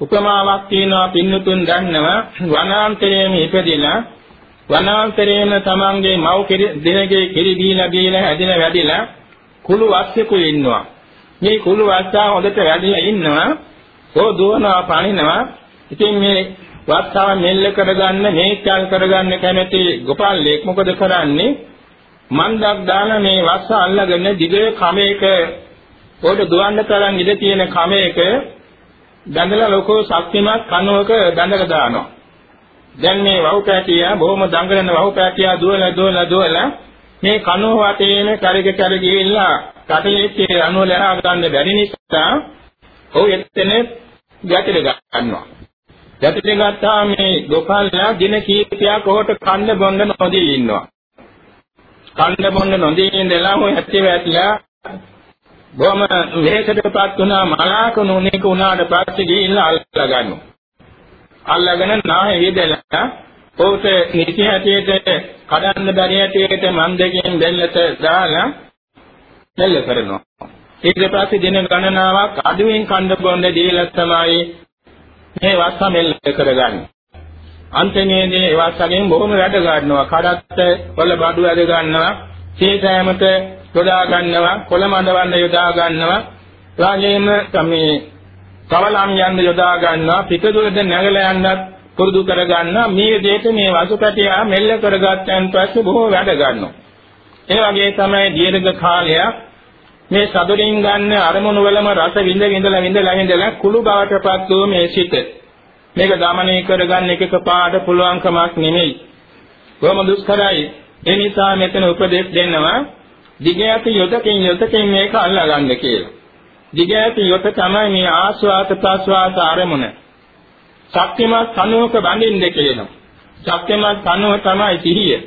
උපමාවක් තියෙනවා පින්නතුන් දන්නවා වනාන්තරයේම ඉපදිලා වනාන්තරයේම තමන්ගේ මව් දිනගේ කිරි බීලා බීලා හැදිලා වැඩිලා කුළු වස්සෙකු ඉන්නවා. මේ කුළු වස්සා හොඳට වැඩිලා ඉන්නවා. ඕ දුවනවා පනිනවා. ඉතින් මේ වස්සාව මෙල්ල කරගන්න මේචල් කරගන්න කැමැති ගෝපාලෙක් මොකද කරන්නේ? මන්දක් දාලා මේ වස්ස අල්ලගෙන දිග කමයක පොඩ දුවන්න තරම් ඉඳ තියෙන කමයක දඬල ලොකෝ ශක්තිමත් කනුවක දඬක දානවා. දැන් මේ වහු පැටිය බොහොම දඟලන වහු පැටිය දුවලා දුවලා දුවලා මේ කනුව වටේම කරග කර ගිහිල්ලා කටේච්චේ අනුව ලහා ගන්න බැරි නිසා ඔව් එතන ගැටල ගන්නවා. ගැටල ගත්තා මේ ගෝපාලයා දින කීපයක් ඔහුට කන්න බොන්න නොදී ඉන්නවා. කන්න බොන්න නොදී ඉඳලා ඔය හැටි වැටලා බොහොම වෙහෙසටපත් වුණා මලාකුණුනේක උනාට පස්සේ ගිහිල්ලා අල්ලලා ගන්නවා. අල්ලගෙන නාහේ වේදලා ඔහුට නිති හැටියට කඩන්න බැරි හැටියට මන් දෙකෙන් බෙල්ලට දාලා බෙල්ල කරනවා. ඊට පස්සේ දින ගණනාවක් අඩුවෙන් කන්න බොන්න දීලා තමයි මේ වස්ස මෙල්ල කරගන්නේ. අන්තිමේදී ඒ වස්සගෙන් බොහොම වැඩ ගන්නවා. කඩත්ත වල බඩු වැඩ ගන්නවා. සීතෑමට යොදා ගන්නවා. කොළ මඩවන්න යොදා ගන්නවා. රාජේම මේ කවලම් යන්න යොදා ගන්නවා. පිටදුරද නැගලා යන්නත් පුරුදු කරගන්නා මේ දෙයට මේ වසුපැටියා මෙල්ල කරගත්තන් පස්සේ බොහෝ වැඩ ගන්නවා. ඒ වගේ තමයි දීර්ඝ කාලයක් මේ සතුටින් ගන්න අරමුණු වලම රස විඳ විඳලා විඳලා විඳලා කුළු බවට පත් වූ මේ සිත. මේක දමනය කරගන්න එකක පාඩ පුළුවන් කමක් නෙමෙයි. කොහොම දුෂ්කරයි. ඒ නිසා මෙතන උපදෙස් දෙන්නවා දිගෑත යොතකින් යොතකින් මේක අල්ලා ගන්න කියලා. දිගෑත යොත තමයි මේ ආස්වාද ප්‍රස්වාස අරමුණ. ශක්තිමත් කනුවක බඳින්න කියනවා ශක්තිමත් කනුව තමයි සිහිය.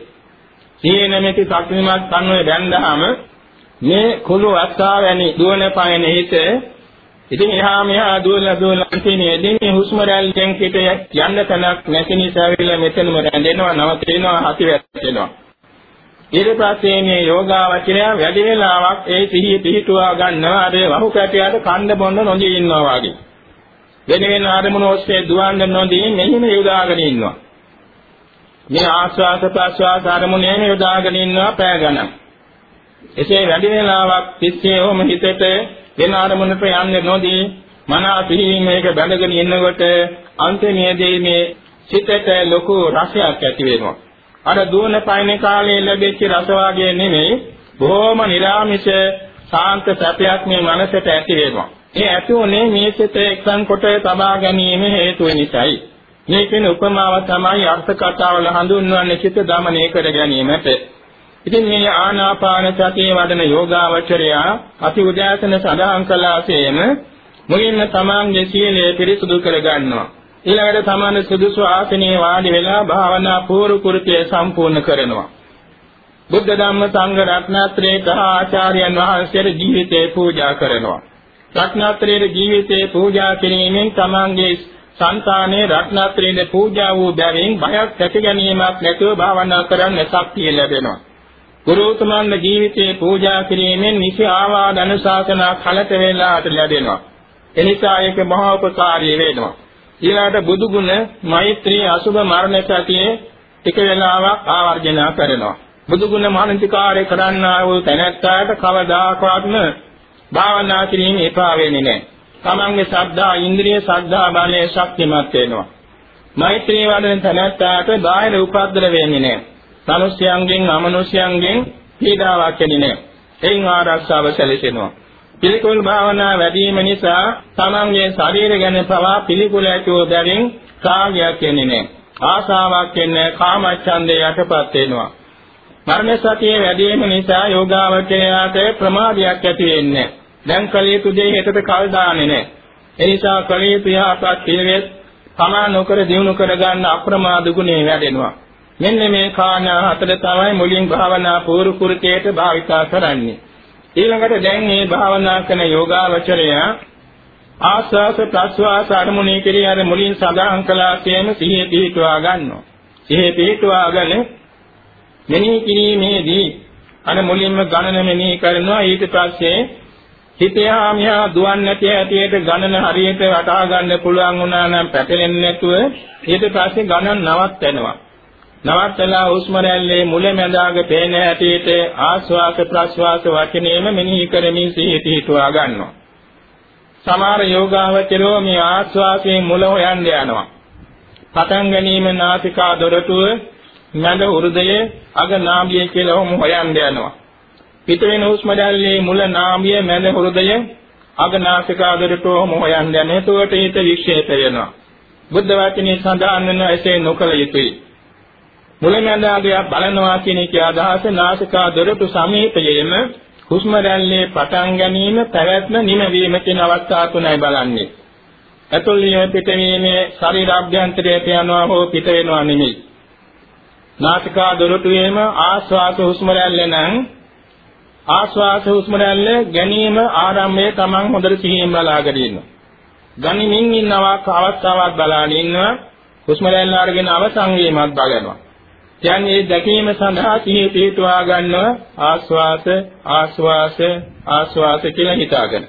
සිහිය නැමැති ශක්තිමත් කනුවේ බැඳහම මේ කුළු අස්සා වැනි දුවන පයන හිත ඉතින් එහා මෙහා දුවලා දුවලා තියෙනදී මේ හුස්ම රැල්ලෙන් පිට යන්න තැනක් නැති නිසා විල මෙතනම රැඳෙනවා නවතිනවා හති වැටෙනවා. ඊට පස්සේ මේ යෝගාවචරය වැඩි වෙලාවක් ඒ සිහිය පිහිටුවා ගන්නවා. අර වහු කැටියට කන්න බොන්න නොදී ඉන්නවා වගේ. වෙන වෙන ආරමුණු ඔස්සේ දුවන්න නොදී මෙහිම යොදාගෙන ඉන්නවා මේ ආස්වාද ප්‍රස්වාස ආරමුණේම යොදාගෙන ඉන්නවා පෑ ගණන් එසේ වැඩි වේලාවක් තිස්සේ ඔහොම හිතට වෙන අරමුණට යන්නේ නොදී මනස පිළිවීම එක බැඳගෙන ඉන්නකොට අන්තිමයේදී මේ සිතට ලොකු රසයක් ඇති වෙනවා. අර දුවන පයින් කාලේ ලැබෙච්ච රස වාගේ නෙමෙයි බොහොම නිරාමිෂ සාන්ත සැපයක් මේ මනසට ඇති වෙනවා. ඒ ඇති උනේ මේ සිත එක්සන් කොට තබා ගැනීම හේතු නිසායි. මේකේ උපමාව තමයි අර්ථ කතාවල හඳුන්වන්නේ චිත්ත දමනය කර ගැනීමට. ඉතින් මේ ආනාපාන සතිය වඩන යෝගාවචරයා අති උදෑසන සඳහන් කළාසේම මුලින්ම තමන්ගේ සීලය පිරිසුදු කරගන්නවා. ඊළඟට තමන් සුදුසු ආසනයේ වාඩි වෙලා භාවනා පූර්ව කෘත්‍යය සම්පූර්ණ කරනවා. බුද්ධ ධම්ම සංඝ රත්නත්‍රේ කහ ආචාර්යයන් වහන්සේගේ ජීවිතේ පූජා කරනවා. රත්නත්‍රයේ ජීවිතේ පූජා කිරීමෙන් තමන්ගේ සංසානයේ රත්නත්‍රයේ පූජා වූ බැවින් බයක් ඇති ගැනීමක් නැතුව භාවනා කරන්න ශක්තිය ලැබෙනවා. ගුරුතුමන්ගේ ජීවිතේ පූජා කිරීමෙන් නිසි ආවාද අනුශාසනා කලත වේලාට ලැබෙනවා. එනිසා ඒක මහා උපකාරී වෙනවා. ඊළාට බුදු ගුණ, මෛත්‍රී, අසුභ මරණ සතියේ ටික වෙලාවක් ආවර්ජන කරනවා. බුදු ගුණ මානසිකාරය කරන්නා වූ තැනැත්තාට කවදාකවත්ම භාවනා කිරීම එපා වෙන්නේ නැහැ. තමන්ගේ ශ්‍රද්ධා, ඉන්ද්‍රිය ශ්‍රද්ධා බලය ශක්තිමත් වෙනවා. මෛත්‍රී වඩන තැනැත්තාට බාහිර උපද්දර වෙන්නේ නැහැ. මනුෂ්‍යයන්ගෙන් අමනුෂ්‍යයන්ගෙන් පීඩාවක් එන්නේ නැහැ. එයින් ආරක්ෂාව සැලසෙනවා. පිළිකුල් භාවනා වැඩි වීම නිසා තමන්ගේ ශරීර ගැන පවා පිළිකුල ඇතිව බැවින් කාගයක් එන්නේ නැහැ. ආසාවක් එන්නේ කාමච්ඡන්දේ යටපත් වෙනවා. මරණ සතියේ වැඩි වීම නිසා යෝගාවචරයාට ප්‍රමාදයක් ඇති වෙන්නේ දැන් කල යුතු දේ හෙටට කල් දාන්නේ නැහැ. ඒ නිසා කල යුතු යහපත් පිළිවෙත් තමා නොකර දිනු කර ගන්න අප්‍රමාද ගුණේ වැඩෙනවා. මෙන්න මේ කාරණා හතර තමයි මුලින් භාවනා පූර්ව කෘතයට භාවිතා කරන්නේ. ඊළඟට දැන් මේ භාවනා කරන යෝගාවචරය ආස්වාස ප්‍රස්වාස අරමුණේ කෙරෙහි අර මුලින් සඳහන් කළාසේම සිහිය පිහිටුවා ගන්නවා. සිහිය පිහිටුවාගෙන මෙනෙහි කිරීමේදී අර මුලින්ම ගණන මෙනෙහි කරනවා ඊට පස්සේ හිතයා මියා දුවන්නේ නැති ඇටියට ගණන හරියට වටහා ගන්න පුළුවන් වුණා නම් පැටලෙන්නේ නැතුව ඊට පස්සේ ගණන් නවත්වනවා. නවත්තලා හුස්ම රැල්ලේ මුලැමැදාග පේන හැටියට ආස්වාස ප්‍රස්වාස වචනේම මෙනෙහි කරමින් සිහි පිහිටුවා ගන්නවා. සමහර යෝගාවචරෝ මේ ආස්වාසයෙන් මුල හොයන්න යනවා. පටන් ගැනීම නාසිකා දොරටුව මැද හෘදයේ අග නාභිය කියලා ඔහොම හොයන්න යනවා. පිට වෙන හුස්ම රැල්ලේ මුල නාභිය මැද හෘදය අග නාසිකා දොරටුව ඔහොම හොයන්න යන. එතකොට හිත වික්ෂේප වෙනවා. බුද්ධ වචනේ සඳහන් වෙන එසේ නොකළ යුතුයි. මුලමඳාගය බලනවා කියන එක අදහස නාසිකා දොරටු සමීපයේම හුස්ම රැල්ලේ පටන් ගැනීම පැවැත්ම නිමවීම කියන අවස්ථා තුනයි බලන්නේ. ඇතුළේ පිටවීමේ ශරීරාභ්‍යන්තරයට යනවා හෝ පිට වෙනවා නෙමෙයි. නාසිකා දොරටුවේම ආස්වාස හුස්ම රැල්ල නම් ආස්වාස හුස්ම රැල්ල ගැනීම ආරම්භයේ Taman හොඳට සිහියෙන් බලාගෙන ඉන්නවා. ගනිමින් ඉන්නවක් අවස්ථාවක් බලාගෙන ඉන්නවා. හුස්ම රැල්ල අරගෙන අවසන් වීමත් බලනවා. කියන්නේ දැකීම සඳහා සිහිය පිටුවා ගන්නවා ආස්වාස ආස්වාස ආස්වාස කියලා හිතාගෙන.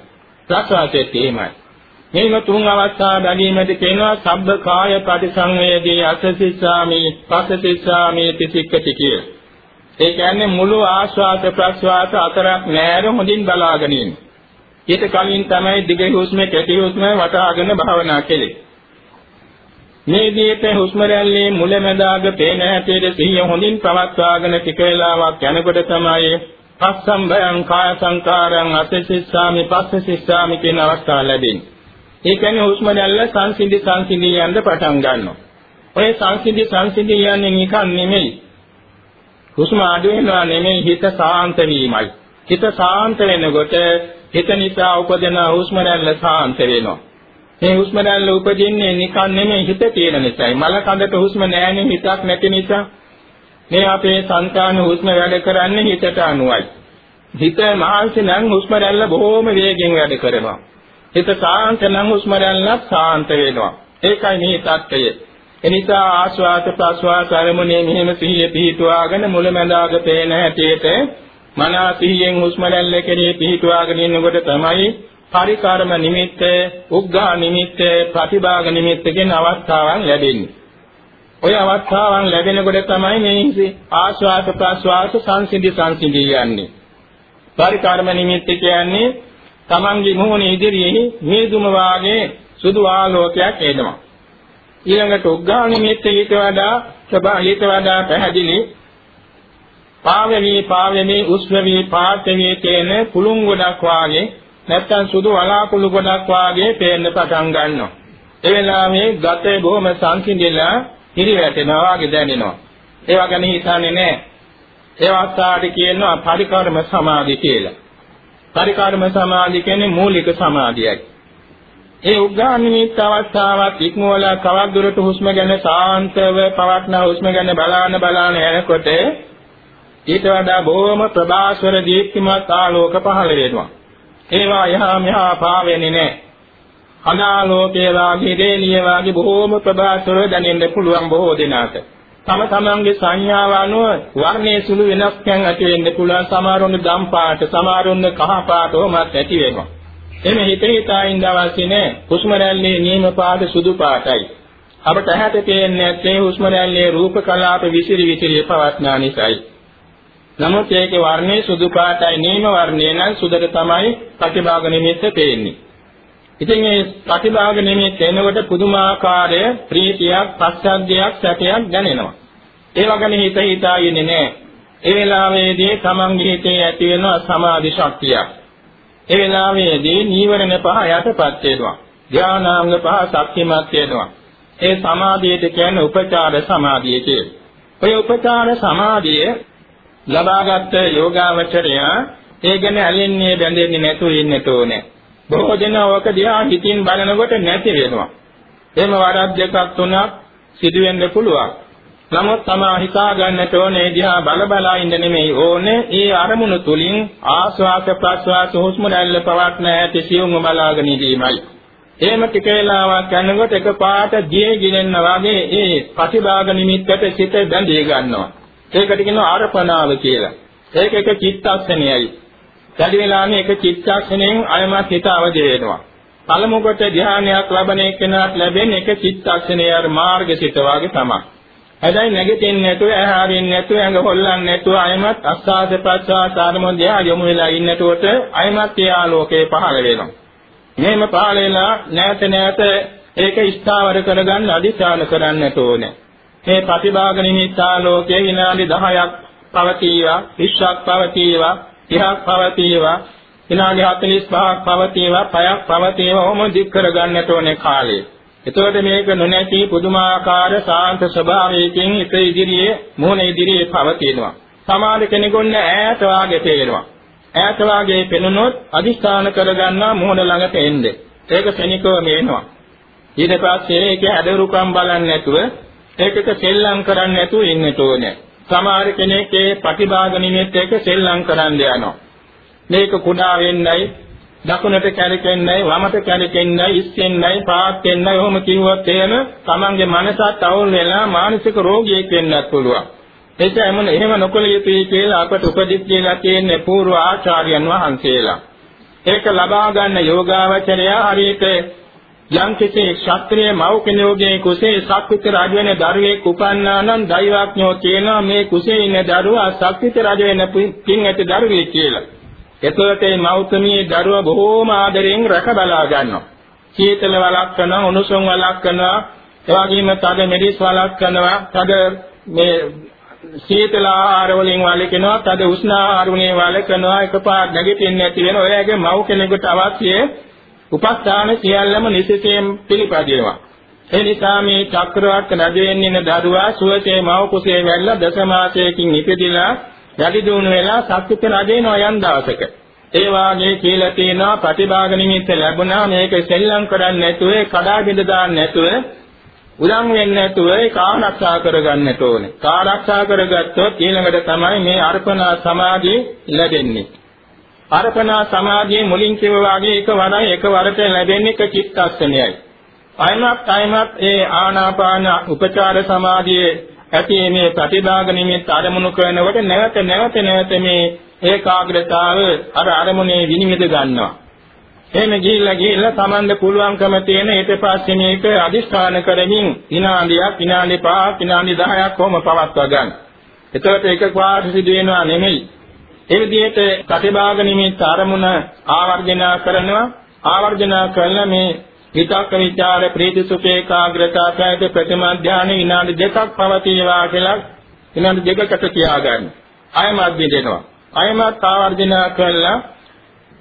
ප්‍රස්වාසයේ තේමයි. මේක තුන් අවස්ථා බැගීමද කියනවා සබ්බ කාය පරිසංවේදී අසසිස්සාමි පසසිස්සාමි තිසික්කති කිය. ඒ කියන්නේ මුළු ආශ්වාස ප්‍රශ්වාස අතරක් නෑර හොඳින් බලාගෙන ඉන්න. ඊට කලින් තමයි දිග හුස්ම කෙටි හුස්ම වටහාගෙන භාවනා කෙලේ. මේ විදිහට හුස්ම රැල්ලේ මුලැමැදාග පේන හැටියට සිහිය හොඳින් පවත්වාගෙන ටික වේලාවක් යනකොට තමයි පස්සම්බයං කාය සංකාරං අසසිස්සාමි පස්සසිස්සාමි කියන අවස්ථාව ලැබෙන්නේ. ඒ කියන්නේ හුස්ම රැල්ල සංසිඳි සංසිඳි යන්න පටන් ගන්නවා. ඔය සංසිඳි සංසිඳි යන්නේ නිකන් නෙමෙයි. හුස්ම අඩු වෙනවා නෙමෙයි හිත සාන්ත වීමයි. හිත සාන්ත වෙනකොට හිත නිසා උපදින හුස්ම රැල්ල සාන්ත වෙනවා. මේ හුස්ම රැල්ල උපදින්නේ නිකන් නෙමෙයි හිත තියෙන නිසායි. මල කඳට හුස්ම නැහැනේ හිතක් නැති නිසා. මේ අපේ සංකාන හුස්ම වැඩ කරන්නේ හිතට අනුවයි. හිත මහන්සි නම් හුස්ම රැල්ල බොහොම වේගෙන් වැඩ කරනවා. හිත සාන්ත නම් හුස්ම රැල්ලක් සාන්ත වෙනවා. ඒකයි මේ தත්ත්වය. එනිසා ආස්වාද ප්‍රස්වාස අරමුණේ මෙහෙම සිහිය පිහිටුවාගෙන මුලැඳාග පේන හැටියට මනා සිහියෙන් හුස්ම රැල්ල කෙරේ පිහිටුවාගෙන ඉන්නකොට තමයි පරිකාරම නිමිත්ත, උග්ඝා නිමිත්ත, ප්‍රතිභාග නිමිත්ත කියන අවස්ථාවන් ලැබෙන්නේ. ඔය අවස්ථාවන් ලැබෙනකොට තමයි මේ ආස්වාද ප්‍රස්වාස සංසිඳි සංසිඳි යන්නේ. පරිකාරම නිමිත්ත කියන්නේ Tamange මොහොන ඉදිරියේ මේදුම වාගේ සුදු ආලෝකයක් එනවා. ඊළඟට උග්ගා නිමිත්ත ඊට වඩා සබා ඊට වඩා පැහැදිලි පාවෙමි පාවෙමි උස්වමි පාතෙමි කියන කුළුන් ගොඩක් වාගේ නැත්තම් සුදු වලාකුළු ගොඩක් වාගේ පේන්න පටන් ගන්නවා. ඒ වෙලාවේ ගතේ බොහොම සංසිඳිලා හිරිවැටෙනවා වගේ දැනෙනවා. ඒවා ගැන හිතන්නේ නැහැ. ඒ අවස්ථාවට කියනවා පරිකර්ම සමාධි කියලා. පරිකාරම සමාධිය කියන්නේ මූලික සමාධියයි. ඒ උග්ඝා නිමිත්ත අවස්ථාවක් ඉක්මවලා කවක් දුරට හුස්ම ගැන සාන්තව පවත්නා හුස්ම ගැන බලාන බලාන යනකොට ඊට වඩා බොහොම ප්‍රභාස්වර දීප්තිමත් ආලෝක පහළ වෙනවා. ඒවා යහා මෙහා පාවෙන්නේ නැහැ. අනාලෝකයේ වාගේ දේනිය වාගේ බොහොම ප්‍රභාස්වර දැනෙන්න පුළුවන් බොහෝ දිනකට. තම තමන්ගේ සංඥාව අනුව වර්ණයේ සුළු වෙනස්කම් ඇති වෙන්න පුළුවන් සමහරුන් දම් පාට සමහරුන් කහ පාටවමත් ඇති වෙනවා එමෙ හිත හිතා ඉඳ අවශ්‍ය නැහැ හුස්ම රැල්ලේ නියම පාට සුදු පාටයි අපට ඇහැට පේන්නේ නැත්තේ හුස්ම රැල්ලේ රූප කලාප විසිරි විසිරි පවත්නා නිසායි නමුත් ඒකේ වර්ණයේ සුදු පාටයි නියම වර්ණය නම් සුදට තමයි ප්‍රතිභාග නිමිත්ත පේන්නේ ඉතින් මේ ප්‍රතිභාග නිමිත්ත එනකොට පුදුමාකාරය ප්‍රීතියක්, පස්සද්ධියක්, සැපයක් දැනෙනවා. ඒව ගැන හිත හිතා ඉන්නේ නැහැ. ඒ වෙලාවේදී තමන්ගේ හිතේ ඇති වෙන සමාධි ශක්තියක්. ඒ වෙලාවේදී නීවරණ පහ යටපත් වෙනවා. ධානාංග පහ ශක්තිමත් වෙනවා. ඒ සමාධියට කියන්නේ උපචාර සමාධිය කියලා. ඔය උපචාර සමාධිය ලබාගත් යෝගාවචරය ඒ ගැන ඇලෙන්නේ බැඳෙන්නේ නැතුව ඉන්න ඕනේ. බොහෝ දෙනා ඔක දිහා හිතින් බලනකොට නැති වෙනවා. එහෙම වරක් දෙකක් තුනක් සිදු වෙන්න පුළුවන්. නමුත් තමා හිතා ගන්නට ඕනේ දිහා බල බලා ඉන්න නෙමෙයි ඕනේ ඒ අරමුණු තුලින් ආස්වාද ප්‍රස්වාස හුස්ම රැල්ල පවත්න ඇති සියුම්ව බලාගෙන ඉඳීමයි. එහෙම ටික වේලාවක් යනකොට එකපාරට දියේ ගිනෙන්න වගේ ඒ ප්‍රතිභාග නිමිත්තට සිත බැඳී ගන්නවා. ඒකට කියනවා ආරපණාව කියලා. ඒක එක චිත්තක්ෂණයයි. වැඩි වෙලානේ එක චිත්තක්ෂණයෙන් අයමත් හිත අවදි වෙනවා. පළමු කොට ධානයක් ලබන එක්කෙනාට ලැබෙන එක චිත්තක්ෂණයේ අර මාර්ගසිත වාගේ තමයි. හැබැයි නැගිටින්නේ නැතුව ඇහැරින්නේ නැතුව ඇඟ හොල්ලන්නේ නැතුව අයමත් අස්වාද ප්‍රසවාස ආරමුණේ යොමු වෙලා ඉන්නකොට අයමත් ඒ ආලෝකේ පහළ වෙනවා. මේම පහළ වෙලා නැවත නැවත ඒක ස්ථාවර කරගන්න අධිෂ්ඨාන කරන්නට ඕනේ. මේ ප්‍රතිභාග නිමිත්ත ආලෝකයේ විනාඩි 10ක් පවතිවා 20ක් පවතිවා 30ක් පවතිවා විනාඩි 45ක් පවතිවා 5ක් පවතිවා ඔහොම දික් කරගන්නට ඕනේ කාලය. එතකොට මේක නොනැති පුදුමාකාර සාන්ත ස්වභාවයකින් එක ඉදිරියේ මොහොන ඉදිරියේ පවතිනවා. සමහර කෙනෙකුන්න ඈත වාගේ පේනවා. ඈත වාගේ පෙනුනොත් අදිස්ථාන කරගන්නා මොහොන ළඟට එන්නේ. ඒක ශනිකව මේනවා. ඊට පස්සේ ඒක ඇදරුකම් බලන්නේ නැතුව ඒකක සෙල්ලම් කරන්නේ නැතුව ඉන්න ඕනේ. සමහර කෙනෙක් ඒ ප්‍රතිභාග නිමිත්ත එක සෙල්ලම් කරන්න යනවා. මේක කුඩා වෙන්නයි දකුණට කැරකෙන්නයි වමට කැරකෙන්නයි ඉස්සෙන්නයි පාත් වෙන්නයි ඔහොම කිව්වොත් එහෙම තමන්ගේ මනසත් අවුල් වෙලා මානසික රෝගියෙක් වෙන්නත් පුළුවන්. ඒක එමුන එහෙම නොකළ යුතුයි කියලා අපට උපදෙස් දීලා තියෙන්නේ పూర్ව ආචාර්යයන් වහන්සේලා. ඒක ලබා ගන්න යෝගාවචරය හරියට යම් කිසි ශාස්ත්‍රීය මව් කෙනෙකුගේ කුසේ සක්විත රජ වෙන දරුවෙක් උපන්නා නම් දෛවඥෝ කියනවා මේ කුසේ ඉන්න දරුවා සක්විත රජ වෙන පින් ඇති දරුවෙක් කියලා. එතකොට මේ මෞතමී දරුවා බොහෝම ආදරෙන් රැක බලා ගන්නවා. සීතල වලක් කරනවා, උණුසුම් වලක් කරනවා, එවාගෙම තද මෙඩිස් වලක් කරනවා, තද මේ සීතල ආහාර වලින් වළකිනවා, තද උෂ්ණ ආහාර වලින් වළකිනවා, එකපාර නැගිටින්න නැති වෙන ඔයගේ මව් කෙනෙකුට අවශ්‍ය උපස්ථාන සියල්ලම නිසිතෙන් පිළිපදිනවා. ඒ නිසා මේ චක්‍රවර්ත රජෙන්නේ දරුවා සුවසේ මව කුසේ වැල්ලා දසමාසයකින් ඉපදිලා යටි දුණු වෙලා සක්විත රජේනවා යන් දවසක. ඒ වාගේ කියලා තියෙනවා ප්‍රතිභාග නිමිත්ත ලැබුණා මේක සෙල්ලම් කරන්නේ නැතුව කඩා බිඳ දාන්න නැතුව උලන් වෙන්නේ නැතුව ඒක ආරක්ෂා කරගන්නට ඕනේ. ආරක්ෂා කරගත්තොත් ඊළඟට තමයි මේ අර්පණා සමාධිය ලැබෙන්නේ. අර්පණා සමාධියේ මුලින් කිව්වා වගේ එක වරයි එක වරට ලැබෙන්නේ එක චිත්තක්ෂණයයි. අයමත් අයමත් ඒ ආනාපාන උපචාර සමාධියේ ඇති මේ ප්‍රතිදාග නිමිත්ත අරමුණු කරනකොට නැවත නැවත නැවත මේ ඒකාග්‍රතාව අර අරමුණේ විනිවිද ගන්නවා. එහෙම ගිහිල්ලා ගිහිල්ලා Tamanda පුළුවන්කම තියෙන ඊට පස්සේ මේක අදිස්ථාන කරමින් විනාඩියක් විනාඩි 5ක් විනාඩි 10ක් කොහොම පවත්වා ගන්න. එතකොට එක පාට සිදු වෙනවා නෙමෙයි. ඒ විදිහට ප්‍රතිභාග නිමිත්ත අරමුණ ආවර්ජන කරනවා ආවර්ජන කළ මේ විතක්ක ਵਿਚාර ප්‍රීති සුඛ ඒකාග්‍රතාව පැයට ප්‍රථම ධානය විනාඩි දෙකක් පවතිනවා කියලා විනාඩි දෙකකට තියාගන්න. අයමත් බෙදෙනවා. අයමත් ආවර්ජන කළා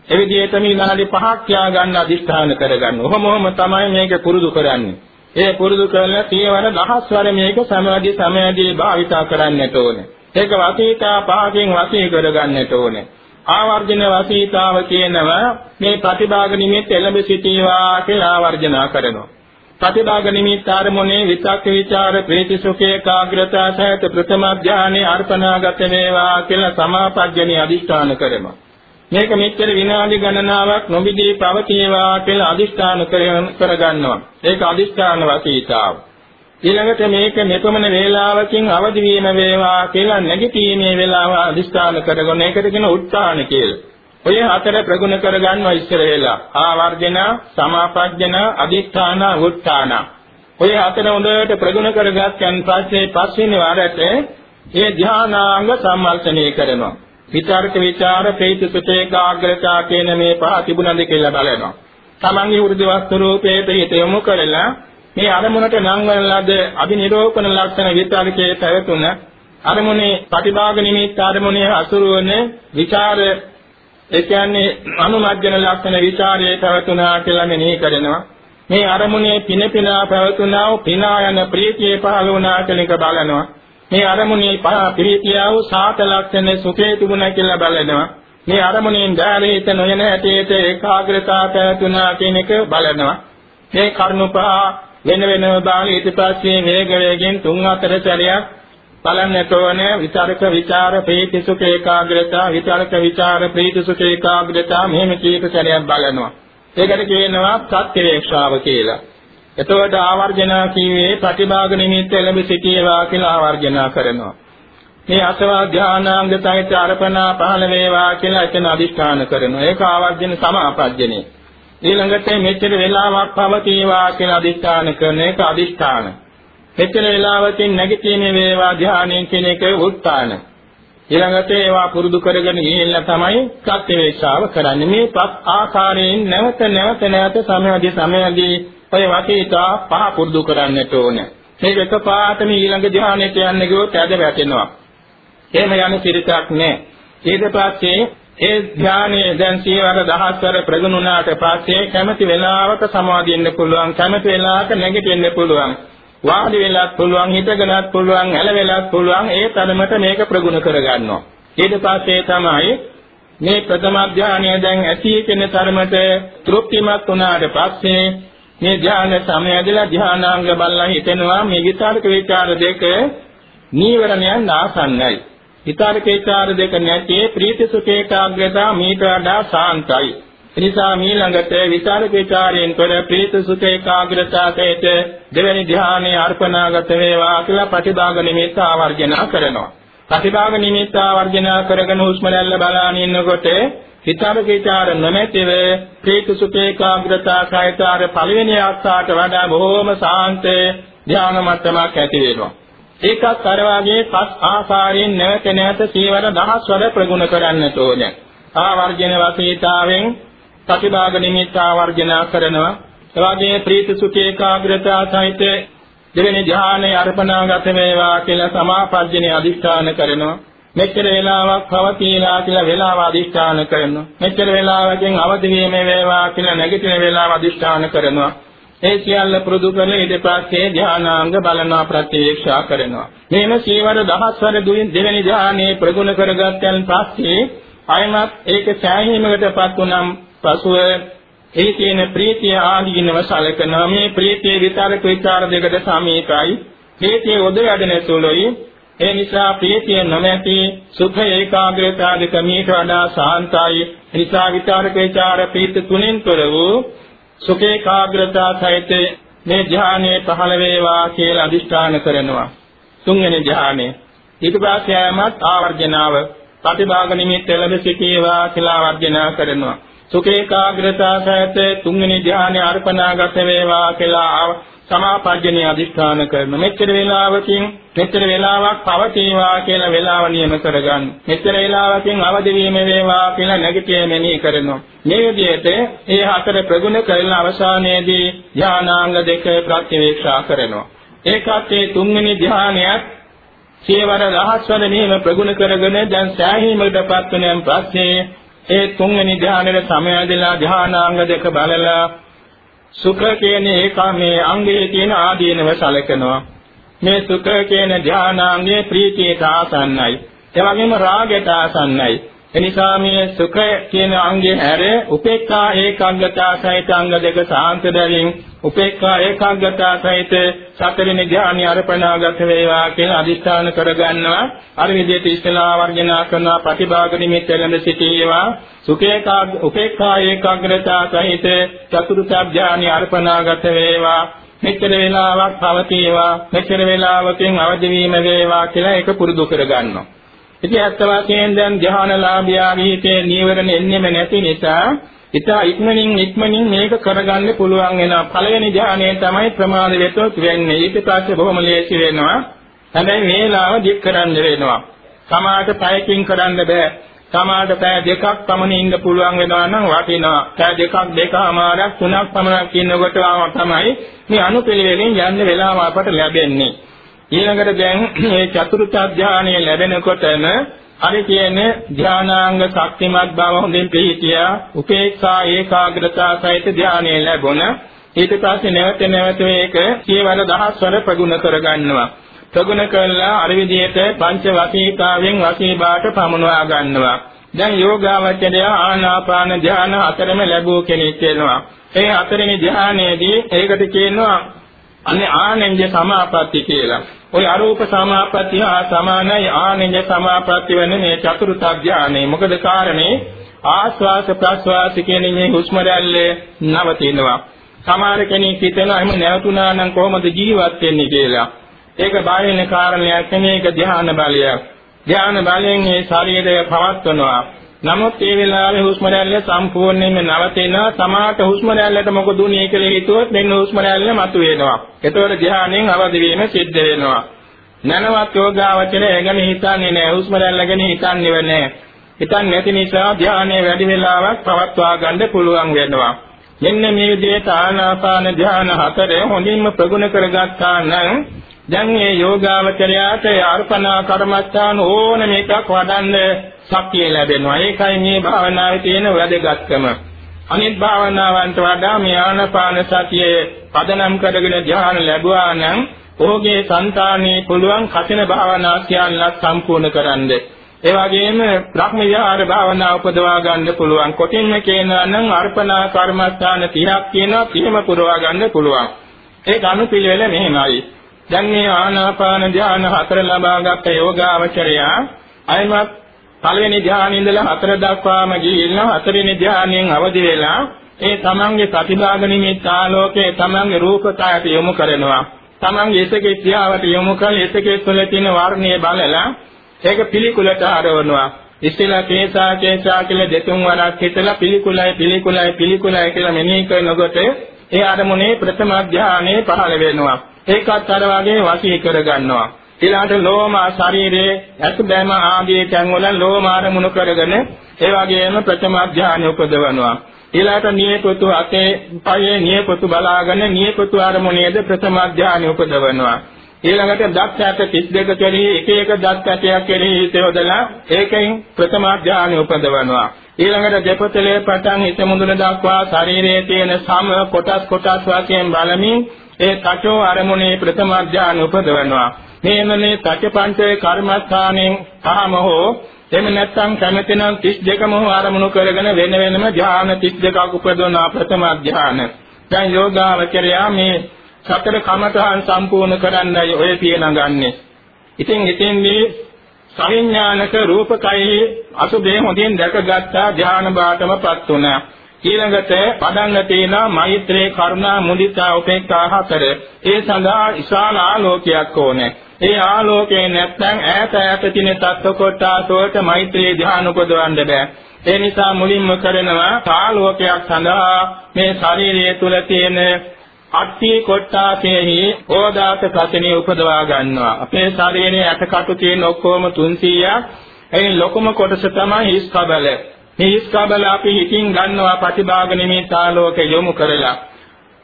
ඒ විදිහටම විනාඩි 5ක් තියාගන්න අදිස්ථාන කරගන්න. ඔහොම ඔහොම තමයි මේක පුරුදු කරන්නේ. ඒ පුරුදු කරලා සියවර දහස් වර මේක සමාධි සමාධියේ භාවිතා කරන්නට ඕනේ. ඒක වසීතා පහකින් වසී කරගන්නට ඕනේ. ආවර්ජන වසීතාව කියනවා මේ ප්‍රතිභාග නිමිත්ත එළඹ සිටීවා කියලා ආවර්ජනා කරනවා. ප්‍රතිභාග නිමිත්ත ආරමුණේ විතක්ක ਵਿਚාර ප්‍රීති සුඛ ඒකාග්‍රතාව සහිත ප්‍රථම ඥානේ අර්පණාගත වේවා කියලා සමාපජ්ජනේ අදිෂ්ඨාන කරනවා. මේක මෙච්චර විනාඩි ගණනාවක් නොබිදී පවතිනවා කියලා අදිෂ්ඨාන කරගන්නවා. ඒක අදිෂ්ඨාන වසීතාව. ඊළඟට මේක මෙපමණ වේලාවකින් අවදි වීම වේවා කියලා නැගිටීමේ වේලාව අදිස්ථාන කරගෙන ඒකට කියන උත්සාහන කියලා. ඔය හතර ප්‍රගුණ කරගන්නවා ඉස්සර වෙලා. ආවර්ජන, සමාපජ්ජන, අදිස්ථාන, උත්සාහන. ඔය හතර හොඳට ප්‍රගුණ කරගත්තන් පස්සේ පස්වෙනි වාරයට ඒ ධානාංග සම්මර්ෂණය කරනවා. විචාරක විචාර ප්‍රේත සුතේකාග්‍රතා කියන මේ පහ තිබුණද කියලා බලනවා. තමන්ගේ වෘද්ධි වස්තු රූපේට හිත යොමු කරලා මේ අරමුණට නම් වන ලද අභිනිරෝපණ ලක්ෂණ විතරකයේ පැවතුන අරමුණේ ප්‍රතිභාග නිමිත්ත අරමුණේ අසුරු වන විචාර ඒ කියන්නේ අනුමජ්ජන ලක්ෂණ විචාරයේ පැවතුනා කියලා මෙනෙහි කරනවා. මේ අරමුණේ පිනපිනා පැවතුනා වූ පිනා යන ප්‍රීතිය පහළ වුණා කියලා එක බලනවා. මේ අරමුණේ ප්‍රීතිය වූ සාත ලක්ෂණ සුඛේ තිබුණා කියලා බලනවා. මේ අරමුණෙන් ධාරේත නොයන ඇටේට ඒකාග්‍රතාව පැවතුනා කියන එක බලනවා. මේ කරුණු පහ වෙන වෙනම බාල ඊට පස්සේ වේග වේගෙන් තුන් හතර සැරයක් බලන්නට ඕනේ විචාරක විචාර ප්‍රීති සුඛ ඒකාග්‍රතාව විචාරක විචාර ප්‍රීති සුඛ ඒකාග්‍රතාව මෙහෙම කීප සැරයක් බලනවා. ඒකට කියනවා සත්‍යවේක්ෂාව කියලා. එතකොට ආවර්ජන කීවේ ප්‍රතිභාග නිමිත්ත එළඹ සිටියවා කියලා ආවර්ජන කරනවා. මේ අසවා ධානාංග සහිත අර්පණා පහළ වේවා කියලා එතන අදිෂ්ඨාන කරනවා. ඒක ආවර්ජන සමාපජ්ජනේ. ඊළඟට මෙච්චර වෙලාවක් පවතිවා කියලා අදිස්ථාන කරන එක අදිස්ථාන. මෙච්චර වෙලාවකින් නැගිටීමේ වේවා ධානයෙන් කියන එක උත්තාන. ඊළඟට ඒවා පුරුදු කරගෙන ගිහිල්ලා තමයි ප්‍රත්‍යවේක්ෂාව කරන්නේ. මේ පස් ආකාරයෙන් නැවත නැවත නැවත සමයදී සමයදී ඔය වටේතා පහ පුරුදු කරන්නට ඕන. මේක එකපාරටම ඊළඟ ධානයට යන්න ගියොත් ඇද වැටෙනවා. එහෙම යන පිරිසක් නැහැ. ඊට පස්සේ ඒ ධානයේ දැන් සීවර දහස්වර ප්‍රගුණුණාට පස්සේ කැමැති වෙලාවක සමාධියෙන්න පුළුවන් කැමැති වෙලාවක නැගිටින්න පුළුවන්. වාඩි වෙලත් පුළුවන් හිටගෙනත් පුළුවන් ඇල වෙලත් පුළුවන් ඒ තරමට මේක ප්‍රගුණ කරගන්නවා. ඊට පස්සේ තමයි මේ ප්‍රථම ධානය දැන් ඇති කියන තරමට තෘප්තිමත් වුණාට පස්සේ මේ ධාන සමයදලා ධානාංග බලලා හිතෙනවා මේ විචාරක විචාර දෙක නීවරණයන් ආසන්නයි. විචාරක විචාර දෙක නැති ප්‍රීති සුඛ ඒකාග්‍රතාව මීට වඩා සාන්තයි. එනිසා මීළඟට විචාරක විචාරයෙන් තොර ප්‍රීති සුඛ ඒකාග්‍රතාවයට දෙවැනි ධානයේ අර්පණාගත වේවා කියලා ප්‍රතිභාග නිමිත්ත ආවර්ජන කරනවා. ප්‍රතිභාග නිමිත්ත ආවර්ජන කරගෙන හුස්ම රැල්ල බලාගෙන ඉන්නකොට හිතාරක විචාර නොමැතිව ප්‍රීති සුඛ ඒකාග්‍රතාව සහිතාර පළවෙනි ආස්වාට වඩා බොහෝම සාන්ත ධානය මට්ටමක් ඇති වෙනවා. ඒකත් අර වාගේ පස් ආකාරයෙන් නැවත නැවත සීවර දහස් වර ප්‍රගුණ කරන්නට ඕනේ. ආවර්ජන වසීතාවෙන් ප්‍රතිභාග නිමිත්ත ආවර්ජන කරනවා. එවාගේ ප්‍රීති සුඛ ඒකාග්‍රතාව සහිත දෙවෙනි ධ්‍යානයේ අර්පණාගත වේවා කියලා සමාපජ්ජනේ අදිෂ්ඨාන කරනවා. මෙච්චර වේලාවක් පවතිලා කියලා වේලාව අදිෂ්ඨාන කරනවා. මෙච්චර වේලාවකින් අවදි වීමේ වේවා කියලා නැගිටින වේලාව අදිෂ්ඨාන කරනවා. ඒ සියල්ල පුරුදු කරලා ඊට පස්සේ ධානාංග බලනවා ප්‍රතිවීක්ෂා කරනවා. මේම සීවර දහස්වර දෙවෙනි ධානයේ ප්‍රගුණ කරගත්තන් පස්සේ අයමත් ඒක සෑහීමකටපත් උනම් පසුව ඒ කියන ප්‍රීතිය ආදීනව සලකනවා. මේ ප්‍රීතිය විතරක විචාර දෙකට සමීපයි. ප්‍රීතිය උදයඩන සුළුයි. ඒ නිසා ප්‍රීතිය නොමැති සුඛ ඒකාග්‍රතාවද කමීට වඩා සාන්තයි. ඒ නිසා විචාරක විචාර ප්‍රීති තුනෙන් තොර වූ සුඛේ කාග්‍රතා සහිත මේ ධානයේ පහළ වේවා කියලා අදිෂ්ඨාන කරනවා. තුන්වෙනි ධානය ඊට පස්සේ ආයමත් ආවර්ජනාව ප්‍රතිභාග නිමිත්ත ලැබ සිටීවා කියලා වර්ජනා කරනවා. සුඛේ කාග්‍රතා සහිත තුන්වෙනි ධානය අර්පණාගත වේවා කියලා සමාපජ්ජනේ අදිස්ථාන කරන මෙච්චර වේලාවකින් මෙච්චර වේලාවක් පවතිනවා කියලා වේලාව නියම කරගන්න. මෙච්චර වේලාවකින් අවදි වීම වේවා කියලා නැගිටීම මෙනෙහි කරනවා. මේ විදිහට මේ හතර ප්‍රගුණ කරන අවසානයේදී ධානාංග දෙක ප්‍රතිවේක්ෂා කරනවා. ඒකත් ඒ තුන්වෙනි ධානයත් සියවර රහස්වල නියම ප්‍රගුණ කරගෙන දැන් සෑහීමකටපත් වෙනන් පස්සේ ඒ තුන්වෙනි ධානයේ සමයදලා ධානාංග දෙක බලලා සුඛ කියන එක මේ අංගයේ තියෙන ආදීනව සැලකනවා. මේ සුඛ කියන ධානාංගයේ ප්‍රීතියට ආසන්නයි. ඒ වගේම රාගයට ආසන්නයි. එනිසා මේ සුඛ කියන අංගයේ හැර උපේක්ඛා ඒකාග්‍රතාව සහිත අංග දෙක සාන්ත බැවින් උපේක්ඛා ඒකාග්‍රතාව සහිත සතරෙනි ධානය අර්පණාගත වේවා කියලා අදිස්ථාන කරගන්නවා. අර විදිහට ඉස්ලා වර්ජනා කරන ප්‍රතිභාග නිමිත්ත ළඟ සිටීවා. සුඛේකා උපේක්ඛා ඒකාග්‍රතාව සහිත චතුර්ථ ධානය අර්පණාගත වේවා. මෙච්චර වේලාවක් පවතිවා. මෙච්චර වේලාවකින් අවදි වීම වේවා කියලා ඒක පුරුදු කරගන්නවා. ඉතින් අත්ත වශයෙන් දැන් ධානලාභියාගේ හිතේ නීවරණ එන්නෙම නැති නිසා ඉතා ඉක්මනින් ඉක්මනින් මේක කරගන්න පුළුවන් වෙනවා. පළවෙනි ධානය තමයි ප්‍රමාද වෙතොත් වෙන්නේ. ඊට පස්සේ බොහොම ලේසි වෙනවා. හැබැයි මේලාව දික් කරන්න වෙනවා. සමාත පැයකින් කරන්න බෑ. සමාත පැය දෙකක් පමණ ඉන්න පුළුවන් වෙනවා නම් වටිනවා. පැය දෙකක් දෙකමාරක් තුනක් පමණක් ඉන්නකොට තමයි මේ අනුපිළිවෙලින් යන්න වෙලාව අපට ලැබෙන්නේ. ඊළඟට දැන් මේ චතුර්ථ ධානය ලැබෙනකොටම අර කියන ධානාංග ශක්තිමත් බව හොඳින් පිළිහිටියා. උපේක්ෂා ඒකාග්‍රතාව සහිත ධානය ලැබුණ. ඊට පස්සේ නැවත නැවත මේක සියවර දහස්වර ප්‍රගුණ කරගන්නවා. ප්‍රගුණ කළා අර විදිහට පංච වසීතාවෙන් වසීබාට පමුණවා ගන්නවා. දැන් යෝගාවචරය ආනාපාන ධාන හතරම ලැබුව කෙනෙක් වෙනවා. ඒ හතරෙනි ධානයේදී ඒකට කියනවා අනේ ආනෙන්ජ සමාපatti කියලා. ওই අරූප සමාපatti හා සමානයි ආනෙන්ජ සමාපatti වෙන මේ චතුර්ථ ඥානෙ. මොකද කාරණේ ආස්වාස ප්‍රස්වාස කියන මේ හුස්ම රැල්ලේ නවතිනවා. සමහර කෙනෙක් හිතනවා එහෙම නැවතුණා නම් කොහොමද ජීවත් වෙන්නේ කියලා. ඒක බාහිර කාරණයක් නෙමෙයි ඒක ධ්‍යාන බලයක්. ධ්‍යාන බලයෙන් මේ ශරීරය පවත්වනවා. නමුත් ඒ වෙලාවේ හුස්ම රැල්ල සම්පූර්ණයෙන්ම නවතින සමාත හුස්ම රැල්ලට මොකද උනේ කියලා හිතුවොත් මෙන්න හුස්ම රැල්ල මතුවෙනවා. ඒතකොට ධ්‍යානයෙන් අවදි වීම සිද්ධ වෙනවා. නනවත් යෝගාවචරය ගැන හිතන්නේ නැහැ. හුස්ම රැල්ල ගැන හිතන්නේ නැහැ. හිතන්නේ නැති නිසා ධ්‍යානයේ වැඩි වෙලාවක් පවත්වා ගන්න පුළුවන් වෙනවා. මෙන්න මේ විදිහට ආනාපාන ධ්‍යාන හතර හොඳින්ම ප්‍රගුණ කරගත්තා නම් දැන් මේ යෝගාවචරයාට අර්පණා කර්මස්ථාන ඕනම එකක් වඩන්න ශක්තිය ලැබෙනවා. ඒකයි මේ භාවනාවේ තියෙන වැදගත්කම. අනිත් භාවනාවන්ට වඩා මේ ආනාපාන සතියේ පදනම් කරගෙන ධ්‍යාන ලැබුවා නම් ඔහුගේ సంతානේ පුළුවන් කසින භාවනා කියන්නත් සම්පූර්ණ කරන්න. ඒ වගේම බ්‍රහ්ම විහාර භාවනා උපදවා ගන්න පුළුවන්. කොටින්ම කියනවා නම් අර්පණා කර්මස්ථාන 30ක් කියනවා 30ම පුරවා ගන්න පුළුවන්. ඒක අනුපිළිවෙල මෙහෙමයි. දැන් මේ ආනාපාන ධ්‍යාන හතර ලබාගත් යෝගාවචරයා අයමත් පළවෙනි ධ්‍යානෙ ඉඳලා හතර දක්වාම ගිහිල්ලා හතරවෙනි ධ්‍යානෙන් අවදි වෙලා ඒ තමන්ගේ ප්‍රතිභාග නිමිත්ත ආලෝකයේ තමන්ගේ රූපතාවට යොමු කරනවා. තමන්ගේ ඉසකේ ක්‍රියාවට යොමු කළ ඉසකේ තුළ තියෙන වර්ණයේ බලලා ඒක පිළිකුලට ආරවනවා. ඉස්සෙල්ලා කේසා කේසා කියලා දෙතුන් වරක් හිතලා පිළිකුලයි පිළිකුලයි පිළිකුලයි කියලා මෙනෙහි කරනකොට ඒ අරමුණේ ප්‍රථම ධානයේ පහළ වෙනවා. ඒකත් අර වගේ වශී කර ගන්නවා. ඊළාට ලෝම ශරීරයේ ඇස් බැම ආදී තැන්වල ලෝම ආරමුණු කරගෙන ඒ වගේම ප්‍රථම ධානය උපදවනවා. ඊළාට නියපොතු අතේ පයේ නියපොතු බලාගෙන නියපොතු ආරමුණේද ප්‍රථම ධානය උපදවනවා. ඊළඟට දත් ඇට 32 කෙරෙහි එක එක දත් ඇටයක් කෙරෙහි හිත යොදලා ඒකෙන් ප්‍රථම ධානය උපදවනවා. ඊළඟට දෙපතලේ පටන් හිත මුදුන දක්වා ශරීරයේ තියෙන සම කොටස් කොටස් වශයෙන් බලමින් ඒ තචෝ අරමුණේ ප්‍රථම ධානය උපදවනවා. මේමනේ තචපංචේ කර්මස්ථානෙන් පහම හෝ එහෙම නැත්නම් කැමැතිනම් 32ම හෝ ආරමුණු කරගෙන වෙන වෙනම ධ්‍යාන 32ක් උපදවන ප්‍රථම ධ්‍යාන. දැන් යෝගාවචරයා මේ සතර කමඨහන් සම්පූර්ණ කරන්නයි ඔය පියනගන්නේ. ඉතින් ඉතින්දී සවිඥානික රූපකයෙහි අසුභේ හොඳින් දැකගත්තා ධ්‍යාන බාටමපත් වුණා. ඊළඟට පදන්න තියෙන මෛත්‍රී කරුණා මුදිතා උපේක්ඛා හතර. ඒ සඳහා විශාල ආලෝකයක් ඕනේ. ඒ ආලෝකේ නැත්නම් ඈත ඈත තියෙන තත්ත්ව කොටස වලට මෛත්‍රී ධ්‍යාන උපදවන්න බෑ. ඒ නිසා මුලින්ම කරනවා ආලෝකයක් සඳහා මේ ශරීරය තුල තියෙන අට්ටි කොට්ටාසෙහි ඕදාත කතනේ උපදවා ගන්නවා. අපේ ශරීරයේ ඇටකටු තියෙන ඔක්කොම 300ක්. එයින් ලොකුම කොටස තමයි හිස් කබල. මේ හිස් කබල අපි හිතින් ගන්නවා ප්‍රතිභාග නිමිත්ත ආලෝකය යොමු කරලා.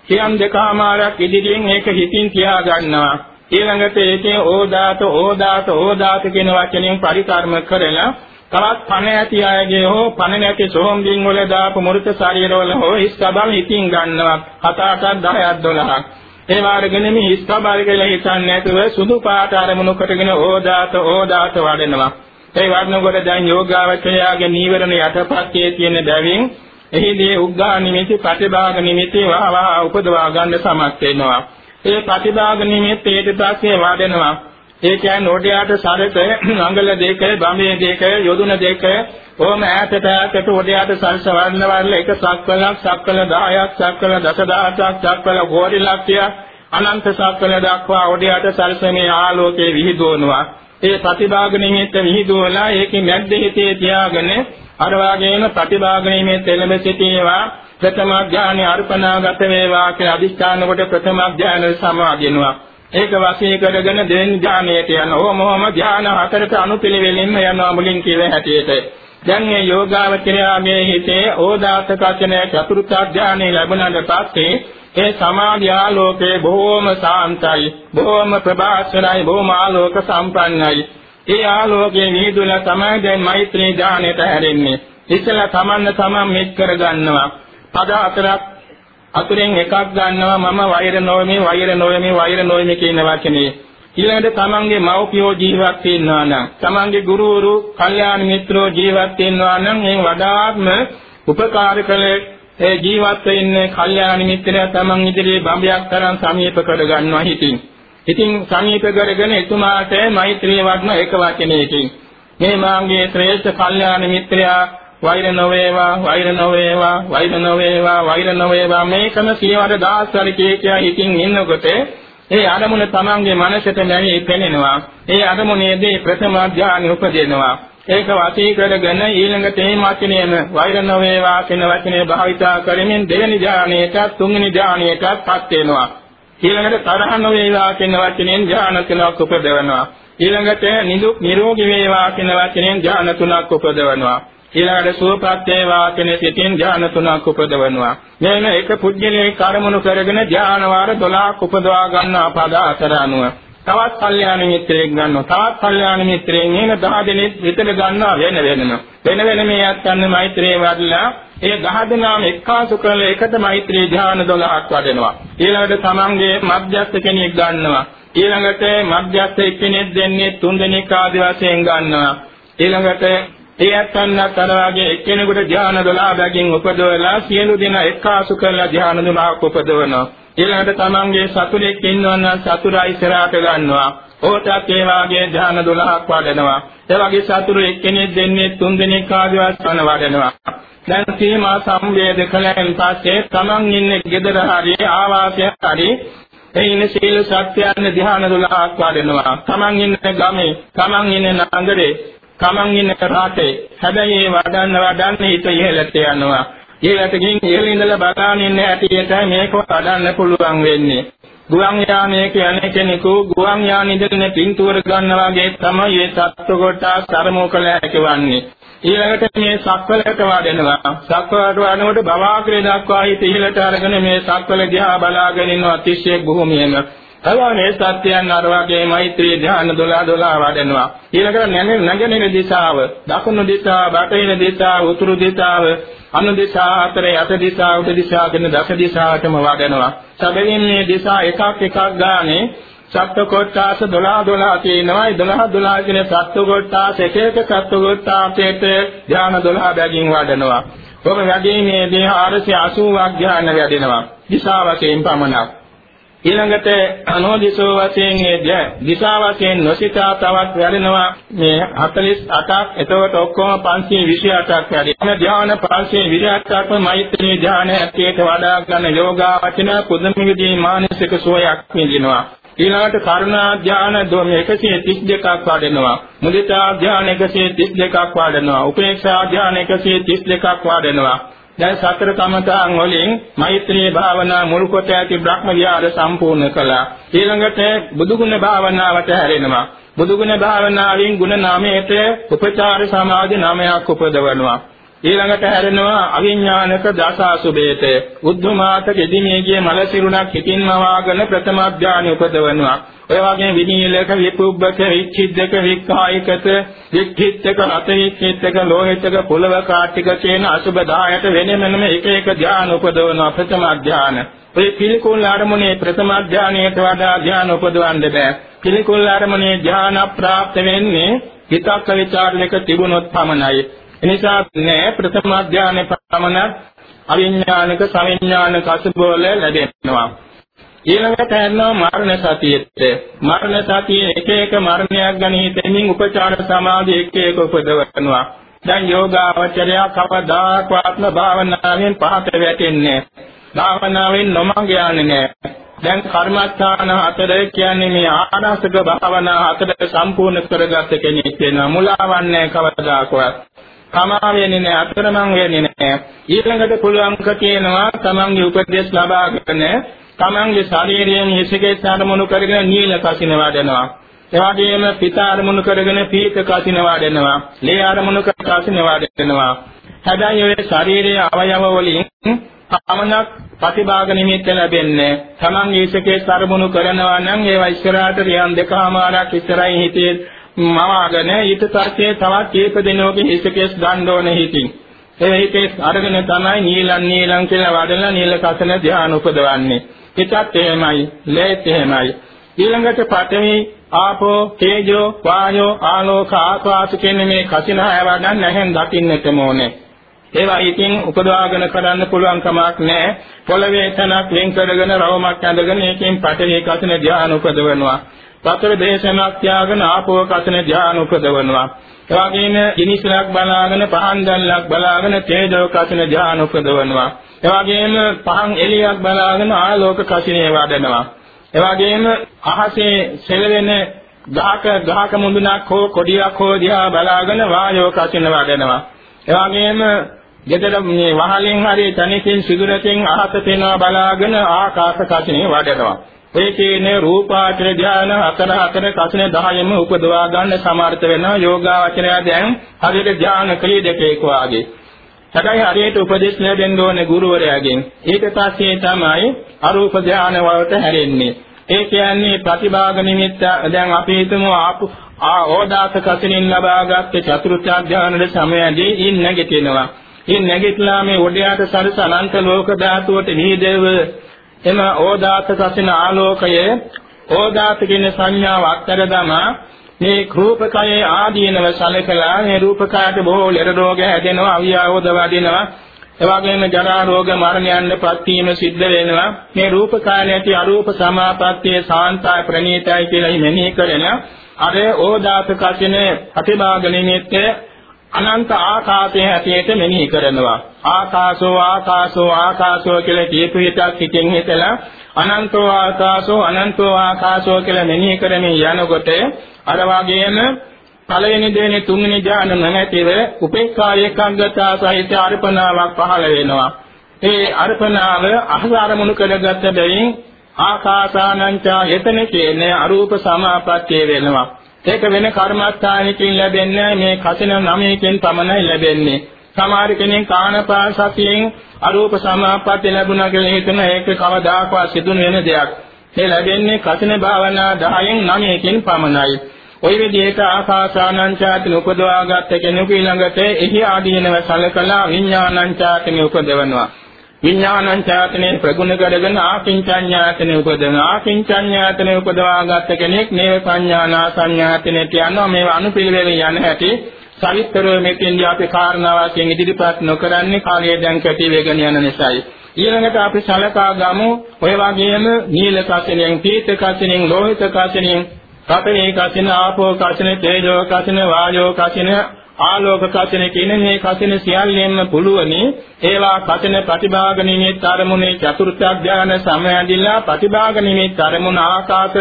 කියම් දෙකමාරක් ඉදිරියෙන් ඒක හිතින් තියා ගන්නවා. ඊළඟට ඒකේ ඕදාත ඕදාත ඕදාත කියන වචනයෙන් පරිකර්ම කරලා තවත් පණ ඇති අයගේ හෝ පණ නැති සෝම්ගින් වල දාපු මෘත ශරීරවල හෝ හිස්කබල් හිතින් ගන්නවා 7 8ක් 10ක් 12ක් ඒ වාරගෙන මේ හිස්කබල් කියලා හිතන්නේ නැතුව සුදු පාට අරමුණු කොටගෙන ඕදාත ඕදාත වඩනවා ඒ වඩනකොට දැන් යෝගාවචරයාගේ නීවරණ යටපත්යේ තියෙන බැවින් එහිදී උග්ගා නිමිති ප්‍රතිභාග නිමිති වහවහ උපදවා ගන්න සමත් වෙනවා ඒ ප්‍රතිභාග නිමිති ඊට පස්සේ වඩනවා ඒ කියන්නේ ඔඩයාට සරක අඟල දෙක, බඹේ දෙක, යොදුන දෙක, ඕම ඈතට ඈතට ඔඩයාට සල්ස වර්ණ වර්ණ එක සක්වලක්, සක්වල 10ක්, සක්වල දසදහසක්, සක්වල කෝටි ලක්ෂයක්, අනන්ත සක්වල දක්වා ඔඩයාට සල්සමේ ආලෝකයේ විහිදුවනවා. ඒ ප්‍රතිභාග නිමිත්ත විහිදුවලා ඒකේ මැද්ද හිතේ තියාගෙන අර වාගේම ප්‍රතිභාග නිමිත්ත එළඹ සිටීවා ප්‍රථම ඥානෙ අර්පණාගත වේවා කියලා අදිස්ථාන කොට ප්‍රථම ඥානෙ සමාදිනවා. ඒක වශයෙන් කරගෙන දෙවෙනි ධානයට යන ඕමෝම ධාන හතරට අනුපිළිවෙලින්ම යනවා මුලින් කියලා හැටියට. දැන් මේ යෝගාවචරයාගේ හිතේ ඕදාත කචන චතුර්ථ ධානය ලැබුණාට පස්සේ ඒ සමාධි ආලෝකේ බොහෝම සාන්තයි, බොහෝම ප්‍රභාස්වරයි, බොහෝම ආලෝක සම්පන්නයි. ඒ ආලෝකයේ නිදුල තමයි දැන් මෛත්‍රී ධානයට හැරෙන්නේ. ඉස්සලා තමන්න තමන් මෙත් කර ගන්නවා. පද හතරක් අතුරෙන් එකක් ගන්නවා මම වෛර නොවමි වෛර නොවමි වෛර නොවමි කියන වචනේ ඊළඟට තමන්ගේ මව්පියෝ ජීවත් වෙනවා නම් තමන්ගේ ගුරුවරු කල්යාණ මිත්‍රෝ ජීවත් වෙනවා නම් මේ වඩාත්ම උපකාර කළ ඒ ජීවත් වෙන්නේ කල්යාණ මිත්‍රයා තමන් ඉදිරියේ බඹයක් තරම් සමීප කර ගන්නවා හිතින්. ඉතින් සමීප කරගෙන එතුමාට මෛත්‍රී වඩන එක වචනයකින්. මේ මාගේ ශ්‍රේෂ්ඨ කල්යාණ මිත්‍රයා වෛර නොවේවා වෛර නොවේවා වෛර නොවේවා වෛර නොවේවා මේකම සියවර දහස්වර කීකියා හිතින් ඉන්නකොට ඒ අරමුණ තමන්ගේ මනසට නැවී පෙනෙනවා. ඒ අරමුණේදී ප්‍රථම ඥාන උපදිනවා. ඒක වාසී කරගෙන ඊළඟට මේ මාතිනේම වෛර නොවේවා කියන වචනේ භාවිතා කරමින් දෙවෙනි ඥානයට තුන්වෙනි ඥානයටපත් වෙනවා. ඊළඟට තරහ නොවේවා කියන වචනෙන් ඥාන තුනක් උපදවනවා. ඊළඟට නිරෝගී වේවා කියන වචනෙන් ඥාන තුනක් උපදවනවා. ඊළඟට සුවපත් වේවා කියන සිතින් ධ්‍යාන තුනක් උපදවනවා. මෙන්න එක පුජ්‍යලේ කර්මණු කරගෙන ධ්‍යාන වාර 12ක් උපදවා ගන්නා පද අතර අනුව. තවත් කල්යාණ මිත්‍රයෙක් ගන්නවා. තවත් කල්යාණ මිත්‍රයෙන් එන 10 දෙනෙක් විතර ගන්නවා වෙන වෙනම. වෙන වෙන මේ යත්යන් මෛත්‍රිය වඩලා ඒ 10 දෙනාම එක්කාසු කරලා එකට මෛත්‍රී ධ්‍යාන 12ක් වඩනවා. ඊළඟට තමන්ගේ මධ්‍යස්ථ කෙනෙක් ගන්නවා. ඊළඟට මධ්‍යස්ථ එක්කෙනෙක් දෙන්නේ තුන් දෙනෙක් ආදි වශයෙන් ගන්නවා. ඊළඟට ඒ අත්න්නත් අර වාගේ එක්කෙනෙකුට ධ්‍යාන 12 බැගින් උපදවලා සියලු දෙනා එක්කාසු කරලා ධ්‍යාන 12ක් උපදවනවා. ඊළඟට තමන්ගේ සතුරෙක් ඉන්නවා නම් සතුරා ඉස්සරහට ගන්නවා. ඕටත් ඒ වාගේ ධ්‍යාන 12ක් වඩනවා. ඒ වගේ සතුරු එක්කෙනෙක් දෙන්නේ තුන් දෙනෙක් ආදි වශයෙන් වඩනවා. දැන් සීමා සංවේද කලෙන් පස්සේ තමන් ඉන්නේ gedara hari ආවාසය hari එයින් සීල සත්‍යයන් ධ්‍යාන 12ක් වඩනවා. තමන් ඉන්නේ ගමේ, තමන් ඉන්නේ නගරේ, තමන් ඉන්න රටේ හැබැයි ඒ වඩන්න වඩන්න හිත ඉහළට යනවා. ඊළඟට ගින් ඉහළ ඉඳලා බලාගෙන ඉන්න හැටියට මේක වඩන්න පුළුවන් වෙන්නේ. ගුවන් යානයේ කියන්නේ කෙනෙකු ගුවන් යාන ඉදගෙන පින්තූර ගන්නවා වගේ තමයි මේ සත්ව කොටස් සරමෝකල හැකවන්නේ. ඊළඟට මේ සක්වලට වඩෙනවා. සක්වලට වඩනකොට බවාග්‍රේ දක්වා හිත ඉහළට අරගෙන මේ සක්වල දිහා බලාගෙන ඉන්න අතිශය භූමියෙම කලවනේ සත්‍යයන් අර වගේ මෛත්‍රී ධ්‍යාන 12 12 වඩනවා. ඊළඟට නැගෙනහිර දිශාව, දකුණු දිශාව, බටහිර දිශාව, උතුරු දිශාව, අනු දිශා අතරේ අත දිශා උඩ දිශා කියන දස දිශාවටම වඩනවා. සැබවින් මේ දිශා එකක් එකක් ගානේ සත්ව කොටාස 12 12 තියෙනවා. 12 12 කියන සත්ව කොටාස එක එක සත්ව කොටාසයට ධ්‍යාන 12 බැගින් වඩනවා. ඔබ වැඩිමේදී 480ක් ධ්‍යාන වැඩෙනවා. දිශා වශයෙන් පමණක්. ඊළඟට අනෝදිසෝ වශයෙන් ඒ දිශා වශයෙන් නොසිතා තවත් වැඩෙනවා මේ 48ක් එතකොට ඔක්කොම 528ක් වැඩි. ධ්‍යාන 528ක්ම මෛත්‍රී ධ්‍යාන ඇත්තේට වඩා ගන්න යෝගාවචන පුදුම විදී මානසික සුවයක් විඳිනවා. ඊළඟට කරුණා ධ්‍යාන 132ක් වඩනවා. මුදිතා ධ්‍යාන 132ක් වඩනවා. උපේක්ෂා ධ්‍යාන 132ක් වඩනවා. දැන් සතර කමතාන් වලින් මෛත්‍රී භාවනා මුල් කොට ඇති බ්‍රහ්ම විහාර සම්පූර්ණ කළා. ඊළඟට බුදුගුණ භාවනාවට හැරෙනවා. බුදුගුණ භාවනාවෙන් ගුණ නාමයට උපචාර සමාධි නාමයක් උපදවනවා. ඊළඟට හැරෙනවා අවිඥානික දසාසුබේත උද්ධමාත කෙදිමේගේ මල සිරුණක් හිතින් මවාගෙන ප්‍රථම ඥානෙ උපදවනවා. ඔය වගේ විනීලක විපුබ්බක විච්ඡිද්දක වික්ඛායිකත වික්ඛිත්තක අතවික්ඛිත්තක ලෝහිතක පුලව කාටික කියන අසුබ 10ට වෙනෙමම එක එක ඥාන උපදවනවා ප්‍රථම ඥාන ඔය පිළිකුල් ආරමුණේ ප්‍රථම ඥානයට වඩා ඥාන උපදවන්න බෑ. පිළිකුල් ආරමුණේ ඥාන ප්‍රාප්ත වෙන්නේ හිතක් විචාර දෙක තිබුණොත් පමණයි. එනිසා නෑ ප්‍රථම ඥානෙ පමණක් අවිඥානික සවිඥානික අසුබවල ලැබෙනවා. ඊළඟට හැරෙනවා මරණ සතියෙත්. මරණ සතියේ එක එක මරණයක් ගැන හිතෙමින් උපචාර සමාධි එක එක උපදවනවා. දැන් යෝගාවචරය කවදාකවත්ම භාවනාවෙන් පහත වැටෙන්නේ භාවනාවෙන් නොමඟ යන්නේ නැහැ. දැන් කර්මස්ථාන හතර කියන්නේ මේ ආනාසක භාවනා හතර සම්පූර්ණ කරගත්ත කෙනෙක් වෙනවා. මුලාවන්නේ කවදාකවත්. තමා වෙන්නේ නැහැ අතරමං වෙන්නේ නැහැ ඊළඟට පුළුවන්ක තියෙනවා තමන්ගේ උපදේශ ලබාගෙන තමන්ගේ ශරීරයෙන් හිසකේ අරමුණු කරගෙන නීල කසින වඩනවා. එවාගෙම පිත අරමුණු කරගෙන පීත කසින වඩනවා. ලේ අරමුණු කර කසින වඩනවා. හැබැයි ඔය ශරීරයේ අවයව වලින් පමණක් ප්‍රතිභාග නිමිත්ත ලැබෙන්නේ. තමන්ගේ හිසකේ අරමුණු කරනවා නම් ඒවා ඉස්සරහට රියන් දෙකමාරක් ඉස්සරහින් හිතේ මවාගෙන ඊට පස්සේ තවත් කීප දිනෝගේ හිසකේස් ගන්න ඕනේ හිතින්. ඒ හිතේ අරගෙන තමයි නීලන් නීලන් කියලා වඩලා නීල කසන ධ්‍යාන උපදවන්නේ. හිතත් එහෙමයි, ලේත් එහෙමයි. ඊළඟට පඨවි, ආපෝ, තේජෝ, වායෝ, ආලෝක, ආකාශ කියන මේ කසින හැවඩන් නැහෙන් දකින්නටම ඕනේ. ඒවා ඉතින් උපදවාගෙන කරන්න පුළුවන් කමක් නැහැ. පොළවේ තනක් වෙන් කරගෙන රවමක් ඇඳගෙන ඒකෙන් පඨවි කසින ධ්‍යාන උපදවනවා. සතර දේශනක් ත්‍යාගන ආපෝ කසින ධ්‍යාන උපදවනවා. එවාගෙම කිනිසලක් බලාගෙන පහන් දැල්ලක් බලාගෙන තේජෝ කසින ධ්‍යාන උපදවනවා. එවාගෙම පහන් එළියක් බලාගෙන ආලෝක කසිනේ වඩනවා. එවාගෙම අහසේ සෙලවෙන ගහක ගහක මුඳුනක් හෝ කොඩියක් හෝ දිහා බලාගෙන වායෝ කසින වඩනවා. එවාගෙම ගෙදර මේ වහලෙන් හරි තනිකින් සිදුරකින් අහස පේනවා බලාගෙන ආකාශ කසිනේ වඩනවා. ඒ කියන්නේ රූපාචර ධානය හතර හතර කසින 10ම උපදවා ගන්න සමර්ථ වෙනවා යෝගාචරය දැන් හරියට ධාන ක්‍රීඩකෙක් වාගේ. හැබැයි හරියට උපදෙස් ලැබෙන්න ඕනේ ගුරුවරයාගෙන්. ඊට පස්සේ තමයි අරූප ධානය වලට හැරෙන්නේ. ඒ කියන්නේ ප්‍රතිභාග නිමිත්ත දැන් අපි හිතමු ආපු ආ ඕදාස කසිනින් ලබාගත් චතුර්ථ ඥානයේ සමයදී ඉන් නැගිටිනවා. ඉන් නැගිටලා මේ ඔඩයාට සරස අනන්ත ලෝක ධාතුවට නිදෙව එම ඕදාස කසින ආලෝකය ඕදාස කියන සංඥාව අත්තර දමා මේ රූපකයේ ආදීනව සැලකලා මේ රූපකයට බොහෝ ලෙඩ රෝග හැදෙනවා අවියාවෝද වදිනවා. එවැගේම ජරා රෝග මරණයන් ප්‍රත්‍යීම සිද්ධ වෙනවා. මේ රූපකය නැති අරූප සමාපත්තියේ සාන්තය ප්‍රණීතයි කියලා මෙනෙහි කරන අර ඕදාත කසින ප්‍රතිභාග නිමිත්ත අනන්ත ආකාශයේ හැටියට මෙනෙහි කරනවා ආකාශෝ ආකාශෝ ආකාශෝ කියලා කියපු හිතක් හිතෙන් හිතලා අනන්තෝ ආකාශෝ අනන්තෝ ආකාශෝ කියලා මෙනෙහි කරමින් යනකොට අර වගේම පළවෙනි දෙවෙනි තුන්වෙනි ඥාන නැතිව උපේක්ඛා ඒකාග්‍රතාව සහිත අර්පණාවක් පහළ වෙනවා. ඒ අර්පණාව අහස අරමුණු කරගත්ත බැවින් ආකාසානංචා යතන කියන්නේ අරූප සමාපත්තිය වෙනවා. ඒක වෙන කර්මස්ථානකින් ලැබෙන්නේ මේ කසින නමයකින් පමණයි ලැබෙන්නේ. සමහර කෙනෙක් කාණපාසතියෙන් අරූප සමාපත්තිය ලැබුණා කියලා හිතන ඒක කවදාකවත් සිදු වෙන දෙයක්. ඒ ලැබෙන්නේ කසින භාවනා 10න් 9කින් පමණයි. ওই විදිහට ආකාසානංචාතින උපදවාගත් කෙනෙකු ඊළඟට එහි ආදීනව සලකලා විඥානංචාතින උපදවනවා. විඥානංචාතනේ ප්‍රගුණ කරගෙන ආකින්චඤ්ඤාතනේ උපදවන ආකින්චඤ්ඤාතනේ උපදවාගත් කෙනෙක් නේව සංඥානා සංඥාතනේට යනවා. මේවා අනුපිළිවෙලින් යන හැටි සවිස්තරව මෙතෙන්දී අපි කාරණාවකින් ඉදිරිපත් නොකරන්නේ කාලය දැන් කැටි වෙගෙන යන නිසායි. ඊළඟට අපි සලකා ගමු ඔය වගේම නීල කසිනෙන් පීත කසිනෙන් ලෝහිත කසිනෙන් පඨවි කසින ආපෝ කසින තේජෝ කසින වායෝ කසින ආලෝක කසින කියන මේ කසින සියල්ලෙන්ම පුළුවනි ඒවා කසින ප්‍රතිභාග නිමිත් අරමුණේ චතුර්ථ ඥාන සමයදීලා ප්‍රතිභාග නිමිත් අරමුණ ආකාශ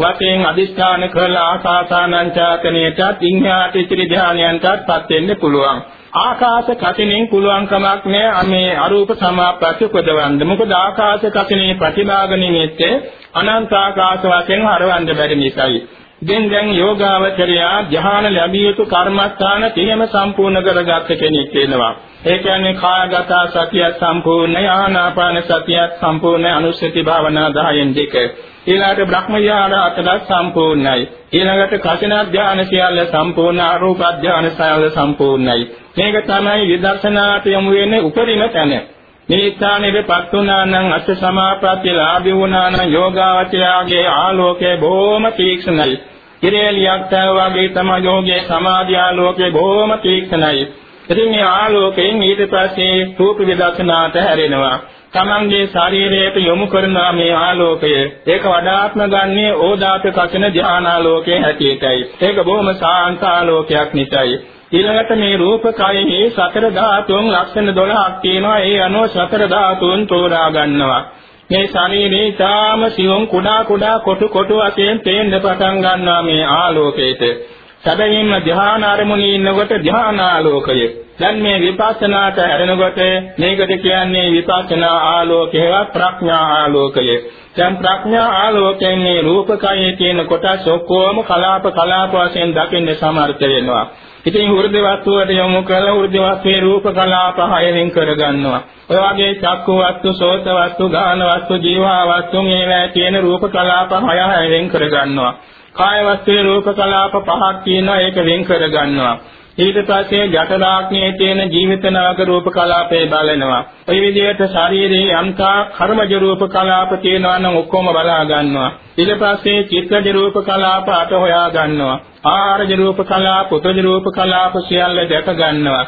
වශයෙන් අදිස්ථාන කළ ආකාසානංචාතනයටත් ඉන්හාට ඉතිරි ධානයන්ටත් පත් වෙන්න පුළුවන් ආකාශ කසිනෙන් පුළුවන් කමක් නෑ මේ අරූප සමාප්‍රත්‍ය උපදවන්න. මොකද ආකාශ කසිනේ ප්‍රතිභාග නිමිත්තේ අනන්ත ආකාශ වශයෙන් හරවන්න බැරි නිසායි. දැන් දැන් යෝගාවචරයා ධ්‍යාන ලැබිය යුතු කර්මස්ථාන තියම සම්පූර්ණ කරගත් කෙනෙක් වෙනවා. ඒ කියන්නේ කායගත සතිය සම්පූර්ණ ආනාපාන සතිය සම්පූර්ණ අනුස්සති භාවනා 10න් දෙක. ඊළඟට බ්‍රහ්ම ඥාන අතලත් සම්පූර්ණයි. ඊළඟට කසින ධ්‍යාන සියල්ල සම්පූර්ණ ආරූප ධ්‍යාන සියල්ල සම්පූර්ණයි. මේක තමයි විදර්ශනාට යොමු වෙන්නේ උපරිම තැන. මේ ස්ථානෙදපත් වුණා නම් අෂ්ඨ සමාප්‍රත්‍ය ලාභී වුණා නම් යෝගාවචරයාගේ ආලෝකය බොහොම තීක්ෂණයි. කිරේලියක් වගේ තමයි යෝගයේ සමාධි ආලෝකය බොහොම තීක්ෂණයි. ඉතින් මේ ආලෝකයෙන් ඊට පස්සේ රූප විදර්ශනාට හැරෙනවා. තමන්ගේ ශරීරයට යොමු කරන මේ ආලෝකය ඒක වඩාත්ම ගන්නේ ඕදාත කසින ධානාලෝකයේ හැටියටයි. ඒක බොහොම සාන්ත ආලෝකයක් නිසායි. ඊළඟට මේ රූපකයෙහි සතර ධාතුන් ලක්ෂණ 12ක් තියෙනවා. ඒ අනුව සතර ධාතුන් තෝරා ගන්නවා. මේ ශරීරේ තාම සියුම් කුඩා කුඩා කොටු කොටු වශයෙන් තේන්න පටන් ගන්නවා මේ ආලෝකයට. සැබවින්ම ධ්‍යාන අරමුණේ ඉන්නකොට ධ්‍යානාලෝකය. දැන් මේ විපස්සනාට හැරෙනකොට මේකට කියන්නේ විපස්සනා ආලෝකයවත් ප්‍රඥා ආලෝකය. දැන් ප්‍රඥා ආලෝකයෙන් මේ රූපකයේ තියෙන කොටස් ඔක්කොම කලාප කලාප වශයෙන් දකින්න සමර්ථ වෙනවා. ඉතින් හෘද වස්තුවට යොමු කරලා හෘද වස්තුවේ රූප කලාප හය වෙන් කරගන්නවා. ඔය වගේ චක්කු වස්තු, සෝත වස්තු, ගාන වස්තු, ජීවා වස්තු මේවා තියෙන රූප කලාප හය හය වෙන් කරගන්නවා. කාය වස්තුවේ රූප කලාප පහක් තියෙනවා ඒක වෙන් කරගන්නවා. ඊට පස්සේ ජඨරාග්නයේ තියෙන ජීවිත නාග රූප කලාපේ බලනවා. ওই විදිහට ශාරීරික යම්තා කර්මජ රූප කලාප තියෙනවා නම් ඔක්කොම බලා ගන්නවා. ඊට පස්සේ චිත්තජ රූප කලාප අට හොයා ගන්නවා. ආහාරජ රූප කලාප, උතජ රූප කලාප සියල්ල දැක ගන්නවා.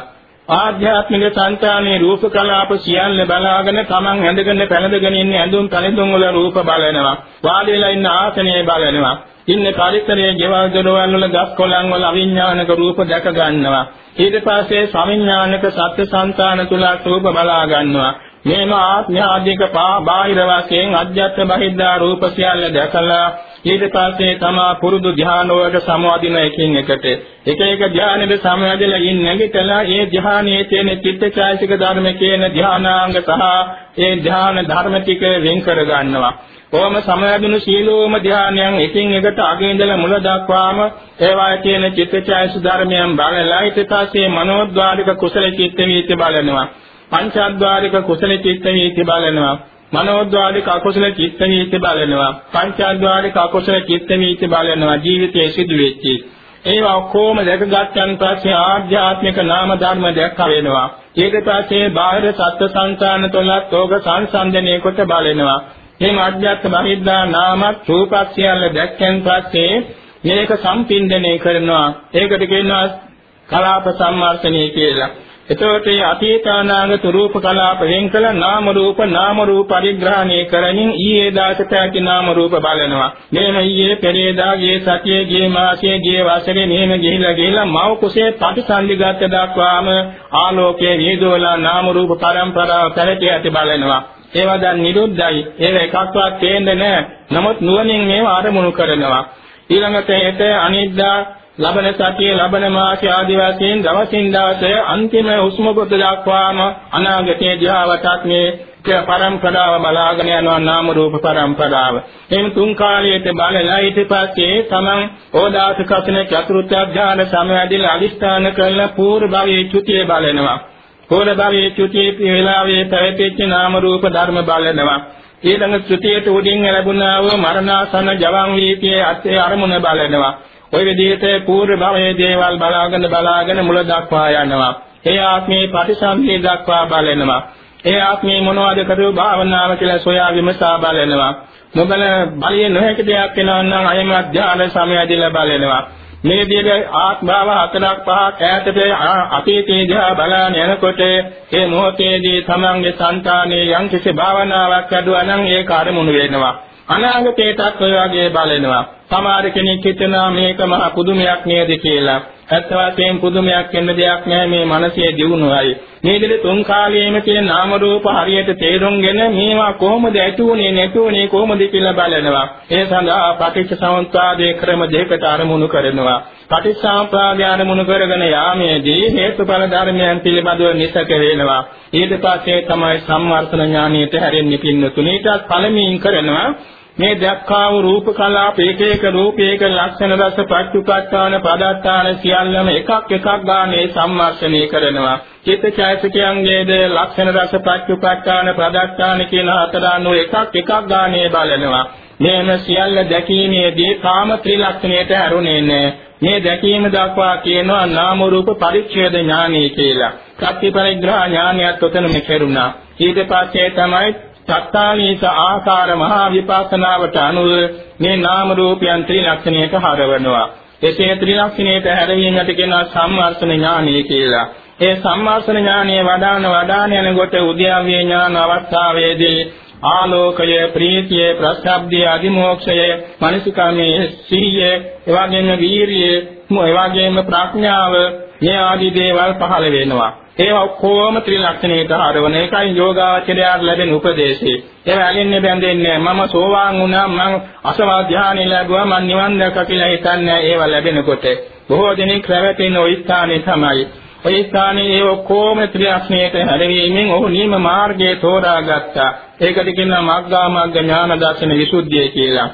ආධ්‍යාත්මික සංතානයේ රූප කලාප සියල්ල බලාගෙන තමන් ඇඳගෙන පැළඳගෙන ඉන්න ඇඳුම් පැළඳුම් වල රූප බලනවා. වාඩි වෙලා ඉන්න ආසනය බලනවා. ඉන්න පරිසරයේ ගෙවල් දොරවල් වල ගස් කොළන් වල අවිඥානික රූප දැක ගන්නවා. ඊට පස්සේ සවිඥානික සත්‍ය සංතාන තුල රූප බලා ගන්නවා. මේම ආත්මයාදික බාහිර වශයෙන් අධ්‍යාත්ම බහිද්දා රූප සියල්ල දැකලා ඊට පස්සේ තමා පුරුදු ධ්‍යාන වලට සමවදින එකින් එකට. එක එක ධ්‍යානෙද සමවදලා ඉන්න නැගිටලා ඒ ධ්‍යානයේ තියෙන චිත්තචෛතසික ධර්ම කියන ධ්‍යානාංග සහ ඒ ධ්‍යාන ධර්ම ටික වෙන් කර ගන්නවා කොහොම සමයදුණු සීලෝම ධානයන් එකින් එකට අගේ ඉඳලා මුල දක්වාම ඒවායේ තියෙන චිත්තචෛතස ධර්මයන් බලලා ඊට පස්සේ මනෝද්වාරික කුසල චිත්ත වීති බලනවා. පංචාද්වාරික කුසල චිත්ත වීති බලනවා මනෝද්වාරික අකුසල චිත්ත වීති බලනවා. පංචාද්වාරික අකුසල චිත්ත වීති බලනවා. ජීවිතයේ සිදු වෙච්චි. ඒවා ඔක්කොම දැකගත්තන් පස්සේ ආධ්‍යාත්මික නාම ධර්ම දැක්ක වෙනවා. ඊට පස්සේ බාහිර සත්ත්ව සංසාන තුලත් ඕක සංසන්දනය කොට බලනවා. මේ අධ්‍යාත්ම බහිද්දා නාමත් රූපත් සියල්ල දැක්කන් පස්සේ මේක සම්පින්දනය කරනවා. ඒකට කියනවා කලාප සම්මාර්ෂණය කියලා. එතකොට මේ අතීතානාගත රූප කලාප වෙන් කළ නාම රූප නාම රූප පරිග්‍රහණය කරමින් ඊයේ දාසට ඇති නාම රූප බලනවා. මේම ඊයේ පෙරේදා ගියේ සතියේ ගියේ මාසයේ ගියේ වසරේ මෙහෙම ගිහිලා ගිහිලා මව කුසේ ප්‍රතිසන්දිගත දක්වාම ආලෝකයේ විදෝලා නාම රූප පරම්පරාව පැවති ඇති බලනවා. ඒවා දැන් නිරුද්ධයි. ඒව එකක්වත් තේන්නේ නැහැ. නමුත් නුවණින් මේවා අරමුණු කරනවා. ඊළඟට ඒත අනිද්දා ලබන සතිය ලබන මාසය ආදි වශයෙන් දවසින් දවස අන්තිම උස්ම කොට දක්වාම අනාගතයේ දිහාවටත් මේ පරම්පරාව බලාගෙන යනවා නාම රූප පරම්පරාව. එම් තුන් කාලයට බලලා ඊට පස්සේ තමන් ඕදාස කසින චතුර්ථ ඥාන සමවැදිලා අදිස්ථාන කරන පූර්ව භවයේ චුතිය බලනවා. පූර්ව භවයේ චුතිය වේලාවේ පැවතිච්ච නාම රූප ධර්ම බලනවා. ඊළඟ චුතියට උඩින් ලැබුණා වූ මරණාසන ජවන් වීතියේ අත්යේ අරමුණ බලනවා. ওই විදිහට పూర్ව භවයේ දේවල් බලාගෙන බලාගෙන මුල දක්වා යනවා. ඒ ආත්මේ ප්‍රතිසම්පේ දක්වා බලනවා. ඒ ආත්මේ මොනවද කරු භාවනාව කියලා සොයා විමසා බලනවා. නොබල බලයේ නොහැකි දෙයක් වෙනවා නම් අයම ධ්‍යාන සමයදීලා බලනවා. මේ විදිහට ආත්මාව හතරක් පහක් ඈතට අතීතයේ දිහා බලන යනකොට මේ මොහොතේදී තමන්ගේ సంతානයේ යම් කිසි භාවනාවක් අඩුවා නම් ඒක අරමුණු වෙනවා. අනාගතයටත් ඔය වගේ බලනවා. සමහර කෙනෙක් හිතනවා මේක මහ පුදුමයක් නේද කියලා. ඇත්ත වශයෙන්ම පුදුමයක් වෙන්න දෙයක් නැහැ මේ මනසේ දියුණුවයි. මේ දෙලේ තුන් කාලයේම තියෙන නාම රූප හරියට තේරුම්ගෙන මේවා කොහොමද ඇතුුනේ නැතුුනේ කොහොමද කියලා බලනවා. ඒ සඳහා පටිච්ච සමුප්පාදේ ක්‍රම දෙකකට අරමුණු කරනවා. පටිච්චසමුප්පාදේ අරමුණු කරගෙන යාමේදී හේතුඵල ධර්මයන් පිළිබඳව නිසක වෙනවා. ඊට පස්සේ තමයි සම්වර්තන ඥානියට හැරෙන්නේ පින්නතුනීටත් පළමුවෙන් කරනවා මේ දැක්කා වූ රූප කලාප එක එක රූපයක ලක්ෂණ රස පච්චුපට්ඨාන පදත්තාන සියල්ලම එකක් එකක් ගානේ සම්මර්ෂණය කරනවා. චිත්තචෛතසිකයන්ගේද ලක්ෂණ රස පච්චුපට්ඨාන පදත්තාන කියන හතර අනුව එකක් එකක් ගානේ බලනවා. මේන සියල්ල දැකීමේදී කාම ත්‍රිලක්ෂණයට හැරුණේ නැහැ. මේ දැකීම දක්වා කියනවා නාම රූප පරිච්ඡේද ඥානය කියලා. ප්‍රතිපරිග්‍රහ ඥානයත් උතනම කෙරුණා. ඊට පස්සේ තමයි සත්තානීස ආකාර මහා විපස්සනාවට අනුව මේ නාම රූපයන් ත්‍රිලක්ෂණයට හරවනවා. එසේ ත්‍රිලක්ෂණයට හැරවීමට කියනවා සම්මාර්ථන ඥානය කියලා. ඒ සම්මාර්ථන ඥානය වඩාන වඩාන යනකොට උද්‍යාවේ ඥාන අවස්ථාවේදී ආලෝකය ප්‍රීතිය ප්‍රසබ්දිය අදිමෝක්ෂය මනසිකාමේ සිහිය එවාගෙම වීරිය එවාගෙම ප්‍රඥාව මේ ආදී දේවල් පහළ වෙනවා ඒවා ඔක්කොම ත්‍රිලක්ෂණයට හරවන එකයි යෝගාචරයට ලැබෙන උපදේශය. ඒවා ඇලෙන්නේ බැඳෙන්නේ මම සෝවාන් වුණා මම අසවා ධානය ලැබුවා මම නිවන් දැක්ක කියලා හිතන්නේ ඒවා ලැබෙනකොට. බොහෝ දෙනෙක් රැවටෙන ওই ස්ථානේ තමයි. ওই ස්ථානේ ඒ ඔක්කොම ත්‍රිලක්ෂණයට හැරවීමෙන් ඔහු නියම මාර්ගයේ තෝරාගත්තා. ඒකට කියනවා මග්ගා මග්ග ඥාන දර්ශන විසුද්ධිය කියලා.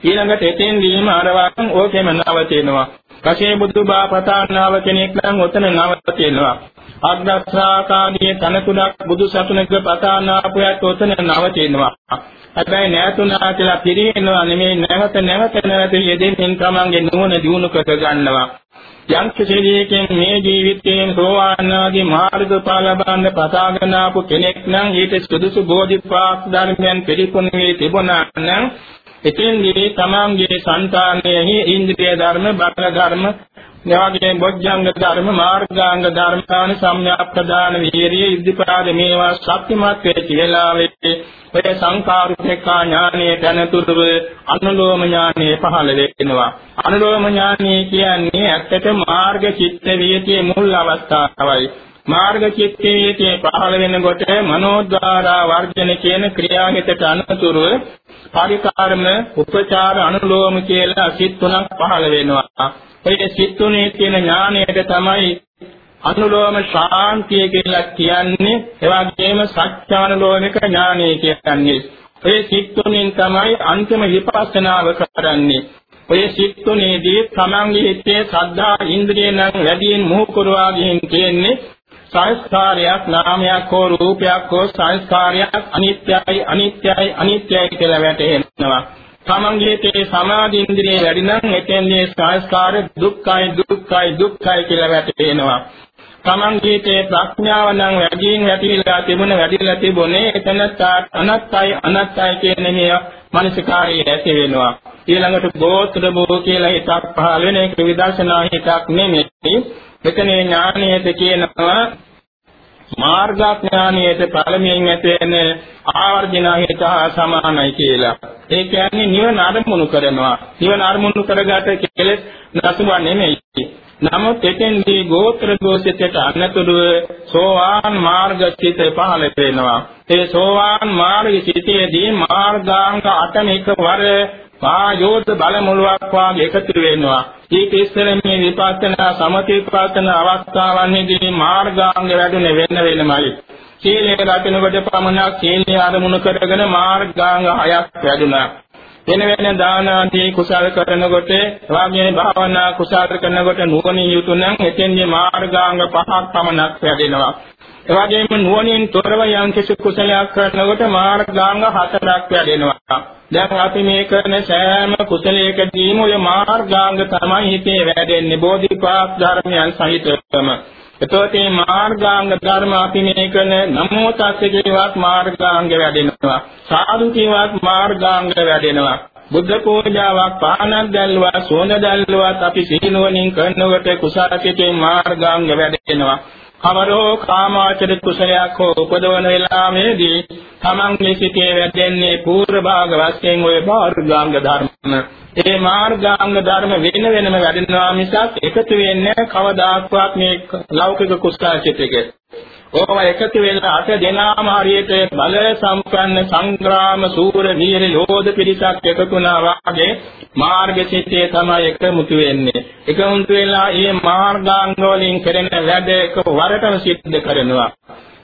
ඊළඟට එතෙන්දීම අරවන් ඕකෙම නවතිනවා. කසේ බුදුබා පතානාව කෙනෙක් නම් ඔතන නවතිනවා. අග්‍රශ්‍රාකාදී තනතුණක් බුදු සසුනක පතානාපුයත් ඔතන නවතිනවා. හැබැයි නැතුණා කියලා පිරිනව නෙමෙයි නැවත නැවත නැවත යෙදෙමින් තමන්ගේ නුවණ දියුණු කර ගන්නවා. යම් කිසිදෙයකින් මේ ජීවිතයෙන් සෝවාන් ආදී මාර්ගඵල ලබන්න පතාගෙන ආපු කෙනෙක් නම් ඊට සුදුසු බෝධිපාක් ධර්මයන් පිළිපොන් වී තිබුණා නම් එතෙන්දී තමන්ගේ సంతානයේ ඉන්ද්‍රිය ධර්ම බල ධර්ම එවාගේ බොජ්ජංග ධර්ම මාර්ගාංග ධර්මාන සම්‍යාප්‍රදාන වීරිය ඉද්ධිපාද මේවා ශක්තිමත් වෙච්ච වෙලාවේ ඔය සංකාරුපේක්ඛා ඥානයේ දැනතුරුව අනුලෝම ඥානයේ පහළ වෙනවා. අනුලෝම ඥානය කියන්නේ ඇත්තට මාර්ග චිත්ත වියතියේ මුල් අවස්ථාවයි. මාර්ග චිත්ත වියතියේ පහළ වෙනකොට මනෝද්වාරා වර්ජන කියන ක්‍රියාහිතට අනුතුරුව පරිකාරම උපචාර අනුලෝම කියලා සිත් තුනක් පහළ වෙනවා. ඔය සිත් තුනේ තියෙන ඥාණයට තමයි අනුලෝම ශාන්තිය කියලා කියන්නේ. එවාගෙම සත්‍යානුලෝමික ඥානය කියන්නේ. ඔය සිත් තුනෙන් තමයි අන්තිම විපස්සනාව කරන්නේ. ඔය සිත් තුනේදී තමන්ගේ හිතේ සද්ධා ඉන්ද්‍රිය නම් වැඩියෙන් මොහු කරවා ගින් තියෙන්නේ සංස්කාරයක් නාමයක් හෝ රූපයක් හෝ සංස්කාරයක් අනිත්‍යයි අනිත්‍යයි අනිත්‍යයි කියලා වැටහෙනවා. තමන්ගේ තේ සමාධි ඉන්ද්‍රිය වැඩි නම් එතෙන්දී සංස්කාර දුක්ඛයි දුක්ඛයි දුක්ඛයි කියලා වැටහෙනවා. තමන්ගේ තේ ප්‍රඥාව නම් වැඩියෙන් වැඩිලා තිබුණ වැඩිලා තිබුණේ එතන අනත්තයි අනත්තයි කියන මේ මනසිකාරය ඇති වෙනවා. ඊළඟට ගෝත්‍ර බෝ කියලා හිතක් පහළ වෙන එක විදර්ශනා හිතක් නෙමෙයි. මෙතන ඥානයේද කියනවා මාර්ගඥානයේද පළමුවෙන් ඇති වෙන ආවර්ජනාහිත සමානයි කියලා. ඒ කියන්නේ නිවන අරමුණු කරනවා. නිවන අරමුණු කරගත කෙලෙස් නසුව නෙමෙයි. නමුත් එතෙන්දී ගෝත්‍ර දෝෂිතට අනතුරුව සෝවාන් මාර්ග චිත පහළ වෙනවා. ඒ සෝවාන් මාර්ග චිතයේදී මාර්ගාංග 8 එකවර පායෝත බල මුලක් වාගේ එකතු වෙනවා. ඊට ඉස්සර මේ විපස්සනා සමථීපස්සන අවස්ථාවන්හිදී මාර්ගාංග වැඩුණේ වෙන වෙනමයි. සීලේ රකින්නකොට පමණක් සීලේ ආරමුණු කරගෙන මාර්ගාංග හයක් වැඩුණා. වෙන වෙන දාන ආදී කුසල කරනකොට වාගේ භාවනා කුසල කරනකොට නුවණින් යුතු නම් එතෙන්දී මාර්ගාංග පහක් පමණක් වැඩෙනවා. එවැගේම නුවණින් තොරව යම් කිසි කුසලයක් කරනකොට මාර්ගාංග හතරක් වැඩෙනවා. දැන් අපි මේ කරන සෑම කුසලයකදීම ඔය මාර්ගාංග තමයි හිතේ වැඩෙන්නේ බෝධිපාක් ධර්මයන් සහිතවම. එතකොට මේ මාර්ගාංග ධර්ම අපි මේ කරන නමෝ තස්ස කියවත් මාර්ගාංග වැඩෙනවා. සාදු කියවත් මාර්ගාංග වැඩෙනවා. බුද්ධ පූජාවක් පානක් දැල්වා සෝඳ දැල්වාත් අපි සීනුවණින් කරනකොට කුසලකේ මාර්ගාංග වැඩෙනවා. කවරෝ කාමාචර කුසලයක් හෝ උපදවන වෙලාවේදී තමන්ගේ සිතේ වැදෙන්නේ පූර්ව භාග වශයෙන් ওই මාර්ගාංග ධර්ම. ඒ මාර්ගාංග ධර්ම වෙන වෙනම වැඩෙනවා මිසක් එකතු වෙන්නේ කවදාක්වත් මේ ලෞකික කුසල චිතයක. ඕවා එකතු වෙලා අට දෙනාම හරියට බල සම්පන්න සංග්‍රාම සූර වීර යෝධ පිරිසක් එකතුනා වාගේ මාර්ගසිතේ තමයි එකමුතු වෙන්නේ. එකමුතු වෙලා මේ මාර්ගාංග වලින් කරන වැඩ එක වරටම සිද්ධ කරනවා.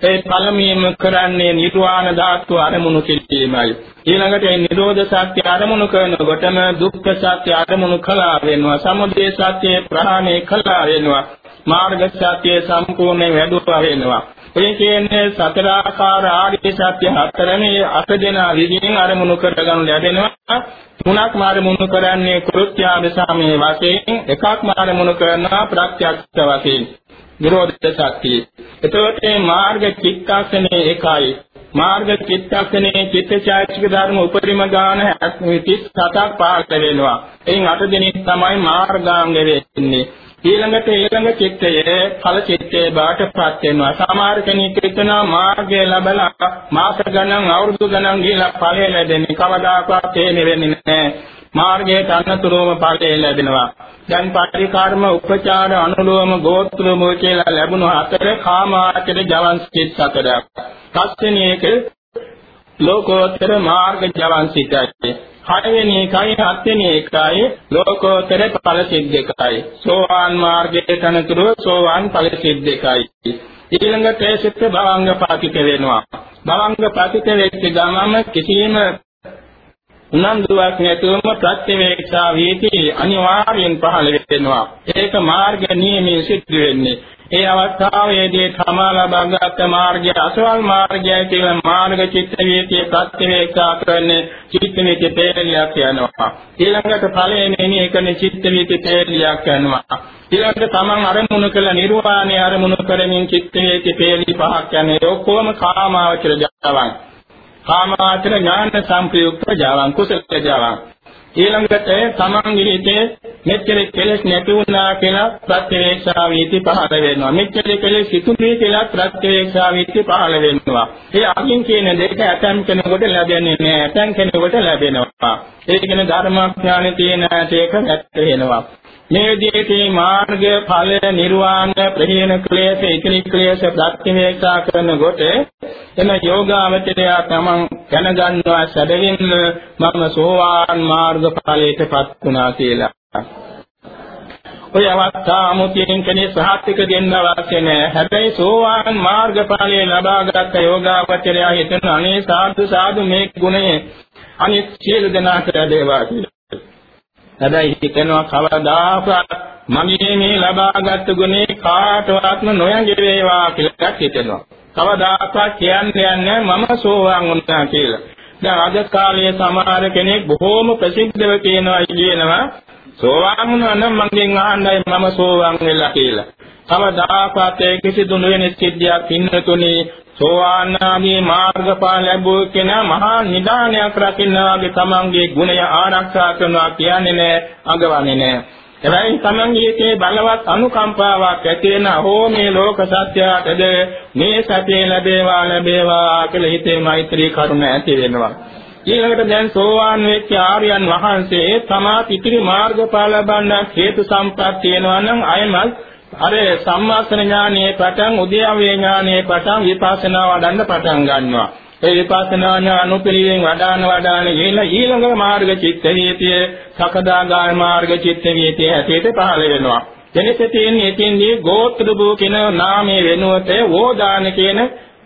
ඒ පළමුවෙන්ම කරන්නේ නිර්වාණ ධාතු අරමුණු කිරීමයි. ඊළඟට ඒ නිරෝධ සත්‍ය අරමුණු කරනකොටම දුක්ඛ සත්‍ය අරමුණු කළා වෙනවා. සමුදය සත්‍ය ප්‍රහාණය කළා වෙනවා. මාර්ග සත්‍ය සම්පූර්ණයෙන් වැඩුවා වෙනවා. ඔය කියන්නේ සතර ආකාර ආර්ය සත්‍ය හතරනේ අට දෙනා විදිහින් අරමුණු කරගනු ලැබෙනවා. තුනක් මාරමුණු කරන්නේ කෘත්‍යාව සමේ වශයෙන් එකක් මාරමුණු කරනවා ප්‍රත්‍යක්ෂ වශයෙන්. නිරෝධ සත්‍ය. එතකොට මේ මාර්ග චිත්තක්ෂණේ එකයි. මාර්ග චිත්තක්ෂණේ චිත්තචෛතසික ධර්ම උපරිම ගාන 37ක් පාඩ වෙනවා. එයින් අට දෙනෙක් තමයි මාර්ගාංග වෙන්නේ. ඊළඟට ඊළඟ චිත්තයේ ඵල චිත්තයේ බාටපත් වෙනවා. සමහර කෙනෙක් හිතනවා මාර්ගය ලැබලා මාස ගණන් අවුරුදු ගණන් ගිහිලා ඵලය ලැබෙන්නේ කවදාකවත් එහෙම වෙන්නේ නැහැ. මාර්ගයේ තනතුරුම ඵලය ලැබෙනවා. දැන් පරිකාර්ම උපචාර අනුලෝම ගෝත්‍රම කියලා ලැබුණු අතර කාමාචර ජවන් සිත් හතරක්. පස්වෙනි එක ලෝකෝත්තර මාර්ග ජවන් සිතයි. හයවෙනි එකයි හත්වෙනි එකයි ලෝකෝත්තර ඵල සිද්දකයි සෝවාන් මාර්ගයේ තනතුරු සෝවාන් ඵල සිද්දකයි ඊළඟට ඒ සිත් භවංග පාතික වෙනවා භවංග පාතික වෙච්ච ගමම කිසියම් උනන්දුවක් නැතුවම ප්‍රත්‍යවේක්ෂා වීති අනිවාර්යෙන් පහළ වෙනවා. ඒක මාර්ග නියමයේ සිද්ධ වෙන්නේ. ඒ අවස්ථාවේදී තමා ලබාගත් මාර්ගය අසවල් මාර්ගයයි කියලා මාර්ග චිත්ත වේතිය ප්‍රත්‍යවේක්ෂා කරන චිත්ත වේතිය තේරියක් යනවා. ඊළඟට ඵලයේ මෙනි එකන චිත්ත වේතිය තේරියක් යනවා. ඊළඟට තමන් අරමුණු කළ නිර්වාණය අරමුණු කරමින් චිත්ත වේතිය තේරි පහක් යන්නේ ඔක්කොම කාමාවචර ජාවන් කාමාවචර ඥාන සංප්‍රයුක්ත ජාවන් කුසල ජාවන් ඊළඟට තමන්ගේ හිතේ මෙච්චර කෙලෙස් නැති වුණා කියලා ප්‍රත්‍යවේක්ෂා වීති පහළ වෙනවා. මෙච්චර කෙලෙස් සිතුනේ කියලා ප්‍රත්‍යවේක්ෂා වීති පහළ වෙනවා. ඒ අකින් කියන දෙක ඇතම් කෙනෙකුට ලැබෙන්නේ නැහැ. ඇතම් කෙනෙකුට ලැබෙනවා. ඒ කියන ධර්මාඥානෙ තියෙන ඇටයක ඇත්ත වෙනවා. මේ විදිහේ මාර්ග ඵල නිර්වාණ ප්‍රහේන ක්ලේශ ඉතිරි ක්ලේශ ප්‍රත්‍යවේක්ෂා කරනකොට එන යෝගාවචරය තමන් දැනගන්නවා සැබවින්ම මම සෝවාන් මාර්ග ඵලයටපත් වුණා කියලා. ඔය අවස්ථාමුතියෙන් කෙනෙක් සහතික දෙන්න අවශ්‍ය නැහැ. හැබැයි සෝවාන් මාර්ග ඵලය ලබාගත් යෝගාවචරය හිතන අනේ සාදු සාදු මේ ගුණය අනිත් සියලු දෙනාට ලැබේවා කියලා. හැබැයි හිතෙනවා කවදාකවත් මගේ මේ ලබාගත් ගුණේ කාටවත්ම නොයඟ වේවා කියලා හිතෙනවා. කවදාකවත් කියන්නේ නැහැ මම සෝවාන් වුණා කියලා. දැන් අද කාලයේ සමහර කෙනෙක් බොහෝම ප්‍රසිද්ධව කියනවා කියනවා සෝවාන් වුණා නම් මගෙන් අහන්නයි මම සෝවාන් වෙලා කියලා. කවදාකවත් ඒ කිසිදු නොවන සිද්ධියක් ඉන්නතුනේ. සෝවාන් ආදී මාර්ගඵල ලැබුව කෙනා මහා නිදානයක් රකින්නාගේ තමන්ගේ ගුණය ආරක්ෂා කරනවා කියන්නේ නෑ අගවන්නේ නෑ. එබැවින් තමන්ගේ හිතේ බලවත් අනුකම්පාවක් ඇති වෙන හෝ මේ ලෝක සත්‍යයටද මේ සත්‍ය ලැබේවා ලැබේවා කියලා හිතේ මෛත්‍රී කරුණ ඇති වෙනවා. ඊළඟට දැන් සෝවාන් වෙච්ච ආර්යයන් වහන්සේ තමා පිටිරි මාර්ගඵල ලබන්න හේතු සම්පත් තියෙනවා නම් අයමත් අර සම්මාසන ඥානයේ පටන් උද්‍යව්‍ය ඥානයේ පටන් විපස්සනා වඩන්න පටන් ගන්නවා. ඒ විපස්සනා ඥානුපිරියෙන් වඩාන වඩාන ගිහිල්ලා ඊළඟ මාර්ග චිත්ත වීතිය සකදාගාම මාර්ග චිත්ත වීතිය හැටියට පහළ වෙනවා. එනිස තියෙන්නේ එතින්දී ගෝත්‍ර භූ කියන නාමයේ වෙනුවට වෝදාන කියන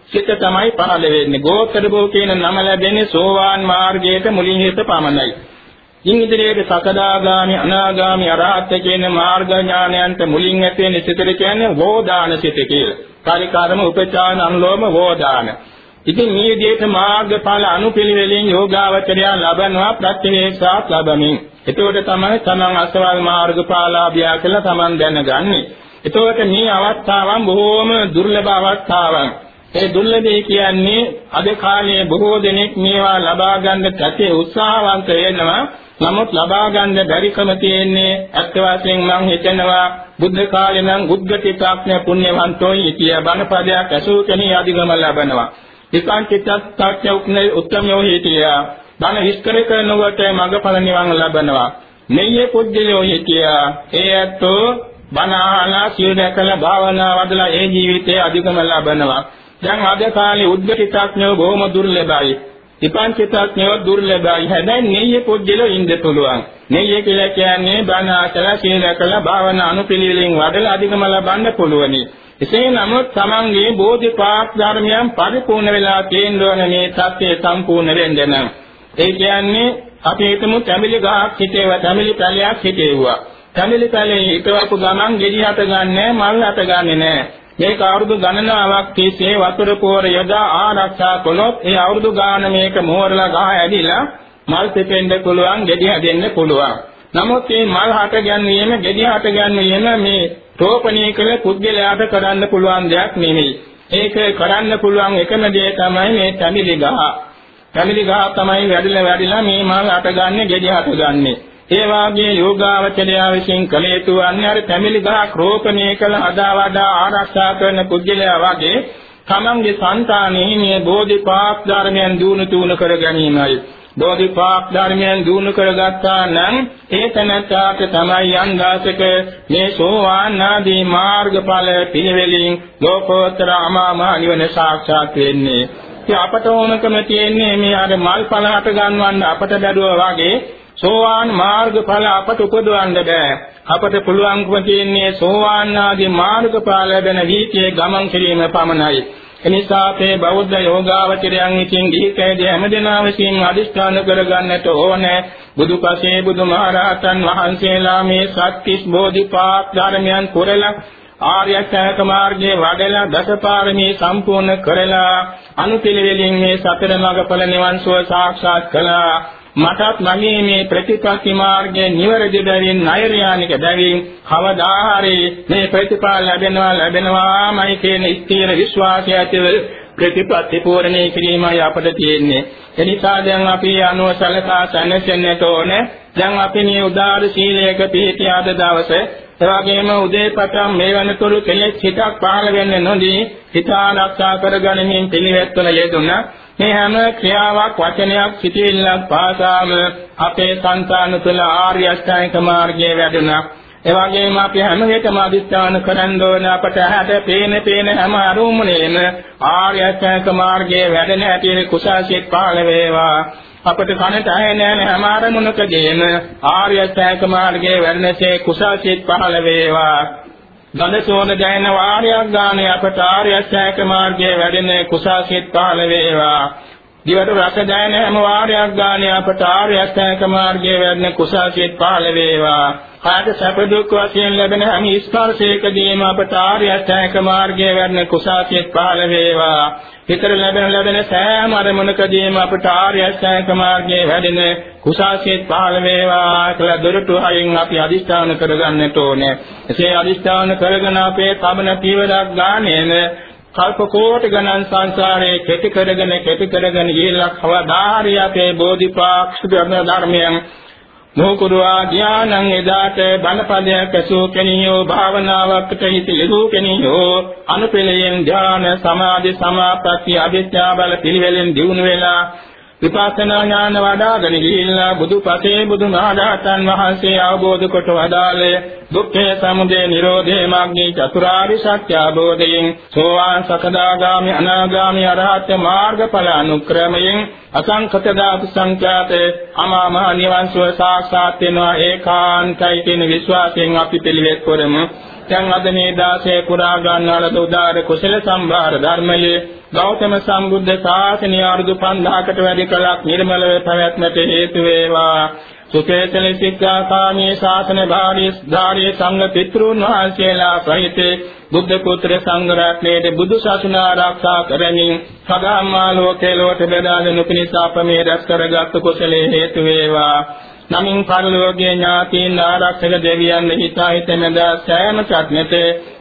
චිත්ත තමයි පහළ වෙන්නේ. ගෝත්‍ර භූ කියන නම ලැබෙන්නේ සෝවාන් මාර්ගයට මුලින් හිට පමණයි. ඉන් ඉදිරියට සකදාගාමි අනාගාමි අරහත් කියන මාර්ග ඥානයන්ට මුලින් ඇති වෙන සිතට කියන්නේ වෝදාන සිත කියලා. කාරිකාරම උපචාන අනුලෝම වෝදාන. ඉතින් මේ විදිහට මාර්ගඵල අනුපිළිවෙලින් යෝගාවචරය ලබනවා ප්‍රත්‍යවේක්ෂාත් ලබමින්. එතකොට තමයි තමන් අසවල් මාර්ගඵලාභියා කියලා තමන් දැනගන්නේ. එතකොට මේ අවස්ථාවන් බොහෝම දුර්ලභ අවස්ථාවන්. ඒ දුර්ලභය කියන්නේ අද කාලයේ බොහෝ දෙනෙක් මේවා ලබා ගන්න කැතේ උත්සාහවන්ත වෙනවා. නමුත් ලබා ගන්න බැරිකම තියෙන්නේ අත් වශයෙන් මම හිතනවා බුද්ධ කාලේ නම් උද්ගතිකාඥ පුණ්‍යවන්තෝයි කිය බණපදයක් ඇසූ කෙනී අධිගම ලබනවා. විකාංචිත්තත්ත්‍ය උක්නේ උත්තමයෝ හිටියා. බණ විස්තර කරනකොට මඟඵල නිවන් ලබනවා. මෙයේ පුජ්‍යලෝ හිටියා. ඒ ඇත්තෝ බණ අහලා සිය දැකලා භාවනා වඩලා ඒ ජීවිතයේ අධිගම ලබනවා. දැන් අද කාලේ උද්ගතිකාඥයෝ බොහොම දුර්ලභයි. විපංචිතඥයෝ දුර්ලභයි. හැබැයි නෙය්‍ය පොඩ්ඩලෝ ඉන්න පුළුවන්. නෙය්‍ය කියලා කියන්නේ බණ අසලා කියලා කළා භාවනා අනුපිළිවෙලින් වඩලා අධිකම ලබන්න පුළුවනි. එසේ නමුත් තමන්ගේ බෝධිපාක් ධර්මයන් පරිපූර්ණ වෙලා තියෙන්න ඕන මේ தත්ත්වය සම්පූර්ණ වෙන්න නම්. ඒ කියන්නේ අපි හිතමු තැඹිලි ගහක් හිටේවා තැඹිලි පැලයක් හිටේවා. තැඹිලි පැලේ හිටවපු ගමන් ගෙඩි හත ගන්නෑ මල් හත ගන්නෙ නෑ. මේක අවුරුදු ගණනාවක් තිස්සේ වතුර පෝර යදා ආරක්ෂා කළොත් ඒ අවුරුදු ගාන මේක මෝරලා ගහ ඇදිලා මල් පෙපෙන්න පුළුවන්, ගෙඩි හැදෙන්න පුළුවන්. නමුත් මේ මල් හට ගැන්වීම, ගෙඩි හට ගැන්වීම මේ රෝපණය කළ පුද්ගලයාට කරන්න පුළුවන් දෙයක් නෙමෙයි. ඒක කරන්න පුළුවන් එකම දේ තමයි මේ තමිලි ගහ. තමිලි ගහ තමයි වැඩිලා වැඩිලා මේ මල් හටගන්නේ, ගෙඩි හටගන්නේ. ඒ වාගේ යෝගාවචරය විසින් කළ යුතු වන්නේ අර පැමිලි ගහක් රෝපණය කළ අදා වඩා ආරක්ෂා කරන පුද්ගලයා වගේ තමන්ගේ సంతානෙහි මේ බෝධිපාක් ධර්මයන් දිනු තුන කර ගැනීමයි. බෝධිපාක් ධර්මයන් දිනු කරගත්තා නම් ඒ තැනට තමයි යන්දාසක මේ සෝවාන් ආදී මාර්ගඵල පිළිවෙලින් ලෝකෝත්තර අමාමහ නිවන සාක්ෂාත් වෙන්නේ. ඉතින් අපට ඕනකම තියෙන්නේ මේ අර මල් පල හට ගන්නවන්න අපට බැලුවා වගේ සෝවාන් මාර්ගඵල අපට උපදවන්න බෑ. අපට පුළුවන්කම තියෙන්නේ සෝවාන් ආදී මාර්ගඵල ලැබෙන වීතියේ ගමන් කිරීම පමණයි. එනිසා අපේ බෞද්ධ යෝගාවචරයන් විසින් දීකේදී හැමදෙනා විසින් අදිෂ්ඨාන කරගන්නට ඕනේ බුදුපසේ බුදුමහරහතන් වහන්සේලා මේ සත්‍තිස් බෝධිපාක් ධර්මයන් පුරලා ආර්ය අෂ්ටාංග මාර්ගයේ වඩලා දසපාරමී සම්පූර්ණ කරලා අනුපිළිවෙලින් මේ සතර මඟ නිවන් සුව සාක්ෂාත් කළා මටත් මගේ මේ ප්‍රතිපත්ති මාර්ගයේ නිවැරදි බැවින් නෛර්යානික බැවින් කවදා හරි මේ ප්‍රතිඵල ලැබෙනවා ලැබෙනවාමයි කියන ස්ථීර විශ්වාසය ඇතිව ප්‍රතිපත්ති පූර්ණේ කිරීමයි අපට තියෙන්නේ. එනිසා දැන් අපි අනුව සලකා සැනසෙන්නට ඕනේ. දැන් අපි මේ උදාර සීලයක පිළිපිය අද දවසේ එවාගෙම උදේ පටන් මේ වෙනතුරු කෙලෙස් හිතක් පහළ වෙන්නේ නොදී හිත ආරක්ෂා කරගැනීමෙන් පිළිවෙත්වල යෙදුණා. මේ හැම ක්‍රියාවක් වචනයක් සිටිල්ලක් පාසාම අපේ සංසාන තුළ ආර්ය අෂ්ටාංගික මාර්ගයේ වැඩුණා. ඒ වගේම අපි හැම වෙලකම අදිස්ථාන කරන් දෝන අපට හැට පේන පේන හැම අරුමුණේම ආර්ය අෂ්ටාංගික මාර්ගයේ වැඩෙන හැටි කුසාසිත පහළ වේවා. අපට කනට ඇහෙන්නේ නැහැ හැම අරමුණකදීම ආර්ය අෂ්ටාංගික මාර්ගයේ වැඩෙනසේ කුසාසිත පහළ වේවා. ගඳසෝන දැයන වාරයක් ගානේ අපට ආර්ය අෂ්ටාංග මාර්ගයේ වැඩෙන කුසාසිත පහළ වේවා. දිවට රස දැනෙන හැම වාරයක් ගානේ අපට ආර්ය අෂ්ටාංග මාර්ගයේ වැඩෙන කුසාසිත පහළ වේවා. කාට සැප දුක් වශයෙන් ලැබෙන හැම ස්පර්ශයකදීම අපට ආර්ය අෂ්ටාංග මාර්ගයේ වැඩෙන කුසාසිත පහළ වේවා. හිතර ලැබෙන ලැබෙන සෑම අරමුණකදීම අපට ආර්ය අෂ්ටාංග මාර්ගයේ වැඩෙන කුසාසිත පහළ වේවා කියලා දොරටු හයින් අපි අදිස්ථාන කරගන්නට ඕනේ. එසේ අදිස්ථාන කරගෙන අපේ තමන පීවරක් ගානේන කල්ප කෝටි ගණන් සංසාරේ කෙටි කරගෙන කෙටි කරගෙන ගිහිල්ලා කවදාහරි අපේ බෝධිපාක්ෂ ධර්මයන් මොකුරුවා ඥානං එදාට බණපදයක් ඇසූ කෙනියෝ භාවනාවකට හිත යෙදූ කෙනියෝ අනුපෙලයෙන් ඥාන සමාධි සමාපatti අධිත්‍යා බල පිළිවෙලෙන් දිනු වෙලා විපස්සනා ඥාන වඩාගෙන ගිහිල්ලා බුදුපසේ බුදුමහරහතන් වහන්සේ අවබෝධ කොට වදාළේ දුක්ඛේ සමුදය නිරෝධේ මාර්ගී චතුරාර්ය සත්‍ය අවබෝධයෙන් සෝවාන් සකදාගාමි අනාගාමි අරහත් මාර්ගඵල අනුක්‍රමයෙන් අසංඛත දාතු සංඛ්‍යාත අමා මහ නිවන් සුව සාක්ෂාත් වෙනවා. ඒකාන්තයි කියන විශ්වාසයෙන් අපි පිළිවෙත් කරමු. දැන් අද මේ 16 පුරා ගන්නාලද උදාර කුසල සම්භාර ධර්මයේ ගෞතම සම්බුද්ධ ශාසනය අරුදු 5000කට වැඩි කලක් නිර්මලව පැවැත්මට හේතු වේවා. සුකේතල සික්ඛාකාමී ශාසන භාරී ධාරී සංඝ පිතෘන් වහන්සේලා සහිත බුද්ධ පුත්‍ර සංඝ රත්නයේ බුදු ශාසන ආරක්ෂා කරමින් සදාම්මා ලෝකේ ලෝක බෙදාගෙන පිණිස අප මේ රැස් කරගත් කුසලයේ හේතු වේවා. නමින් පරලෝකයේ ඥාතීන් ආරක්ෂක දෙවියන් හිතා හිතනද සෑම චත්නෙත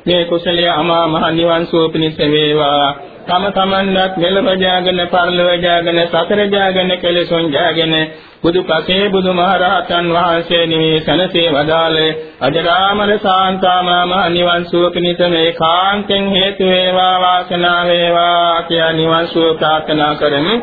මේ කුසලයේ අමා මහ නිවන් සුව පිණිස වේවා. තම තමන්වත් මෙලව ජාගෙන පරලොව ජාගෙන සතර ජාගෙන කෙලෙසොන් ජාගෙන බුදු පසේ බුදු මහරහතන් වහන්සේ නිමේ සනසේ වදාළේ. අජරාමර සාන්තාමා මහ නිවන් සුව පිණිස මේ කාන්තෙන් හේතු වේවා වාසනාව වේවා කියා නිවන් සුව ප්‍රාර්ථනා කරමු.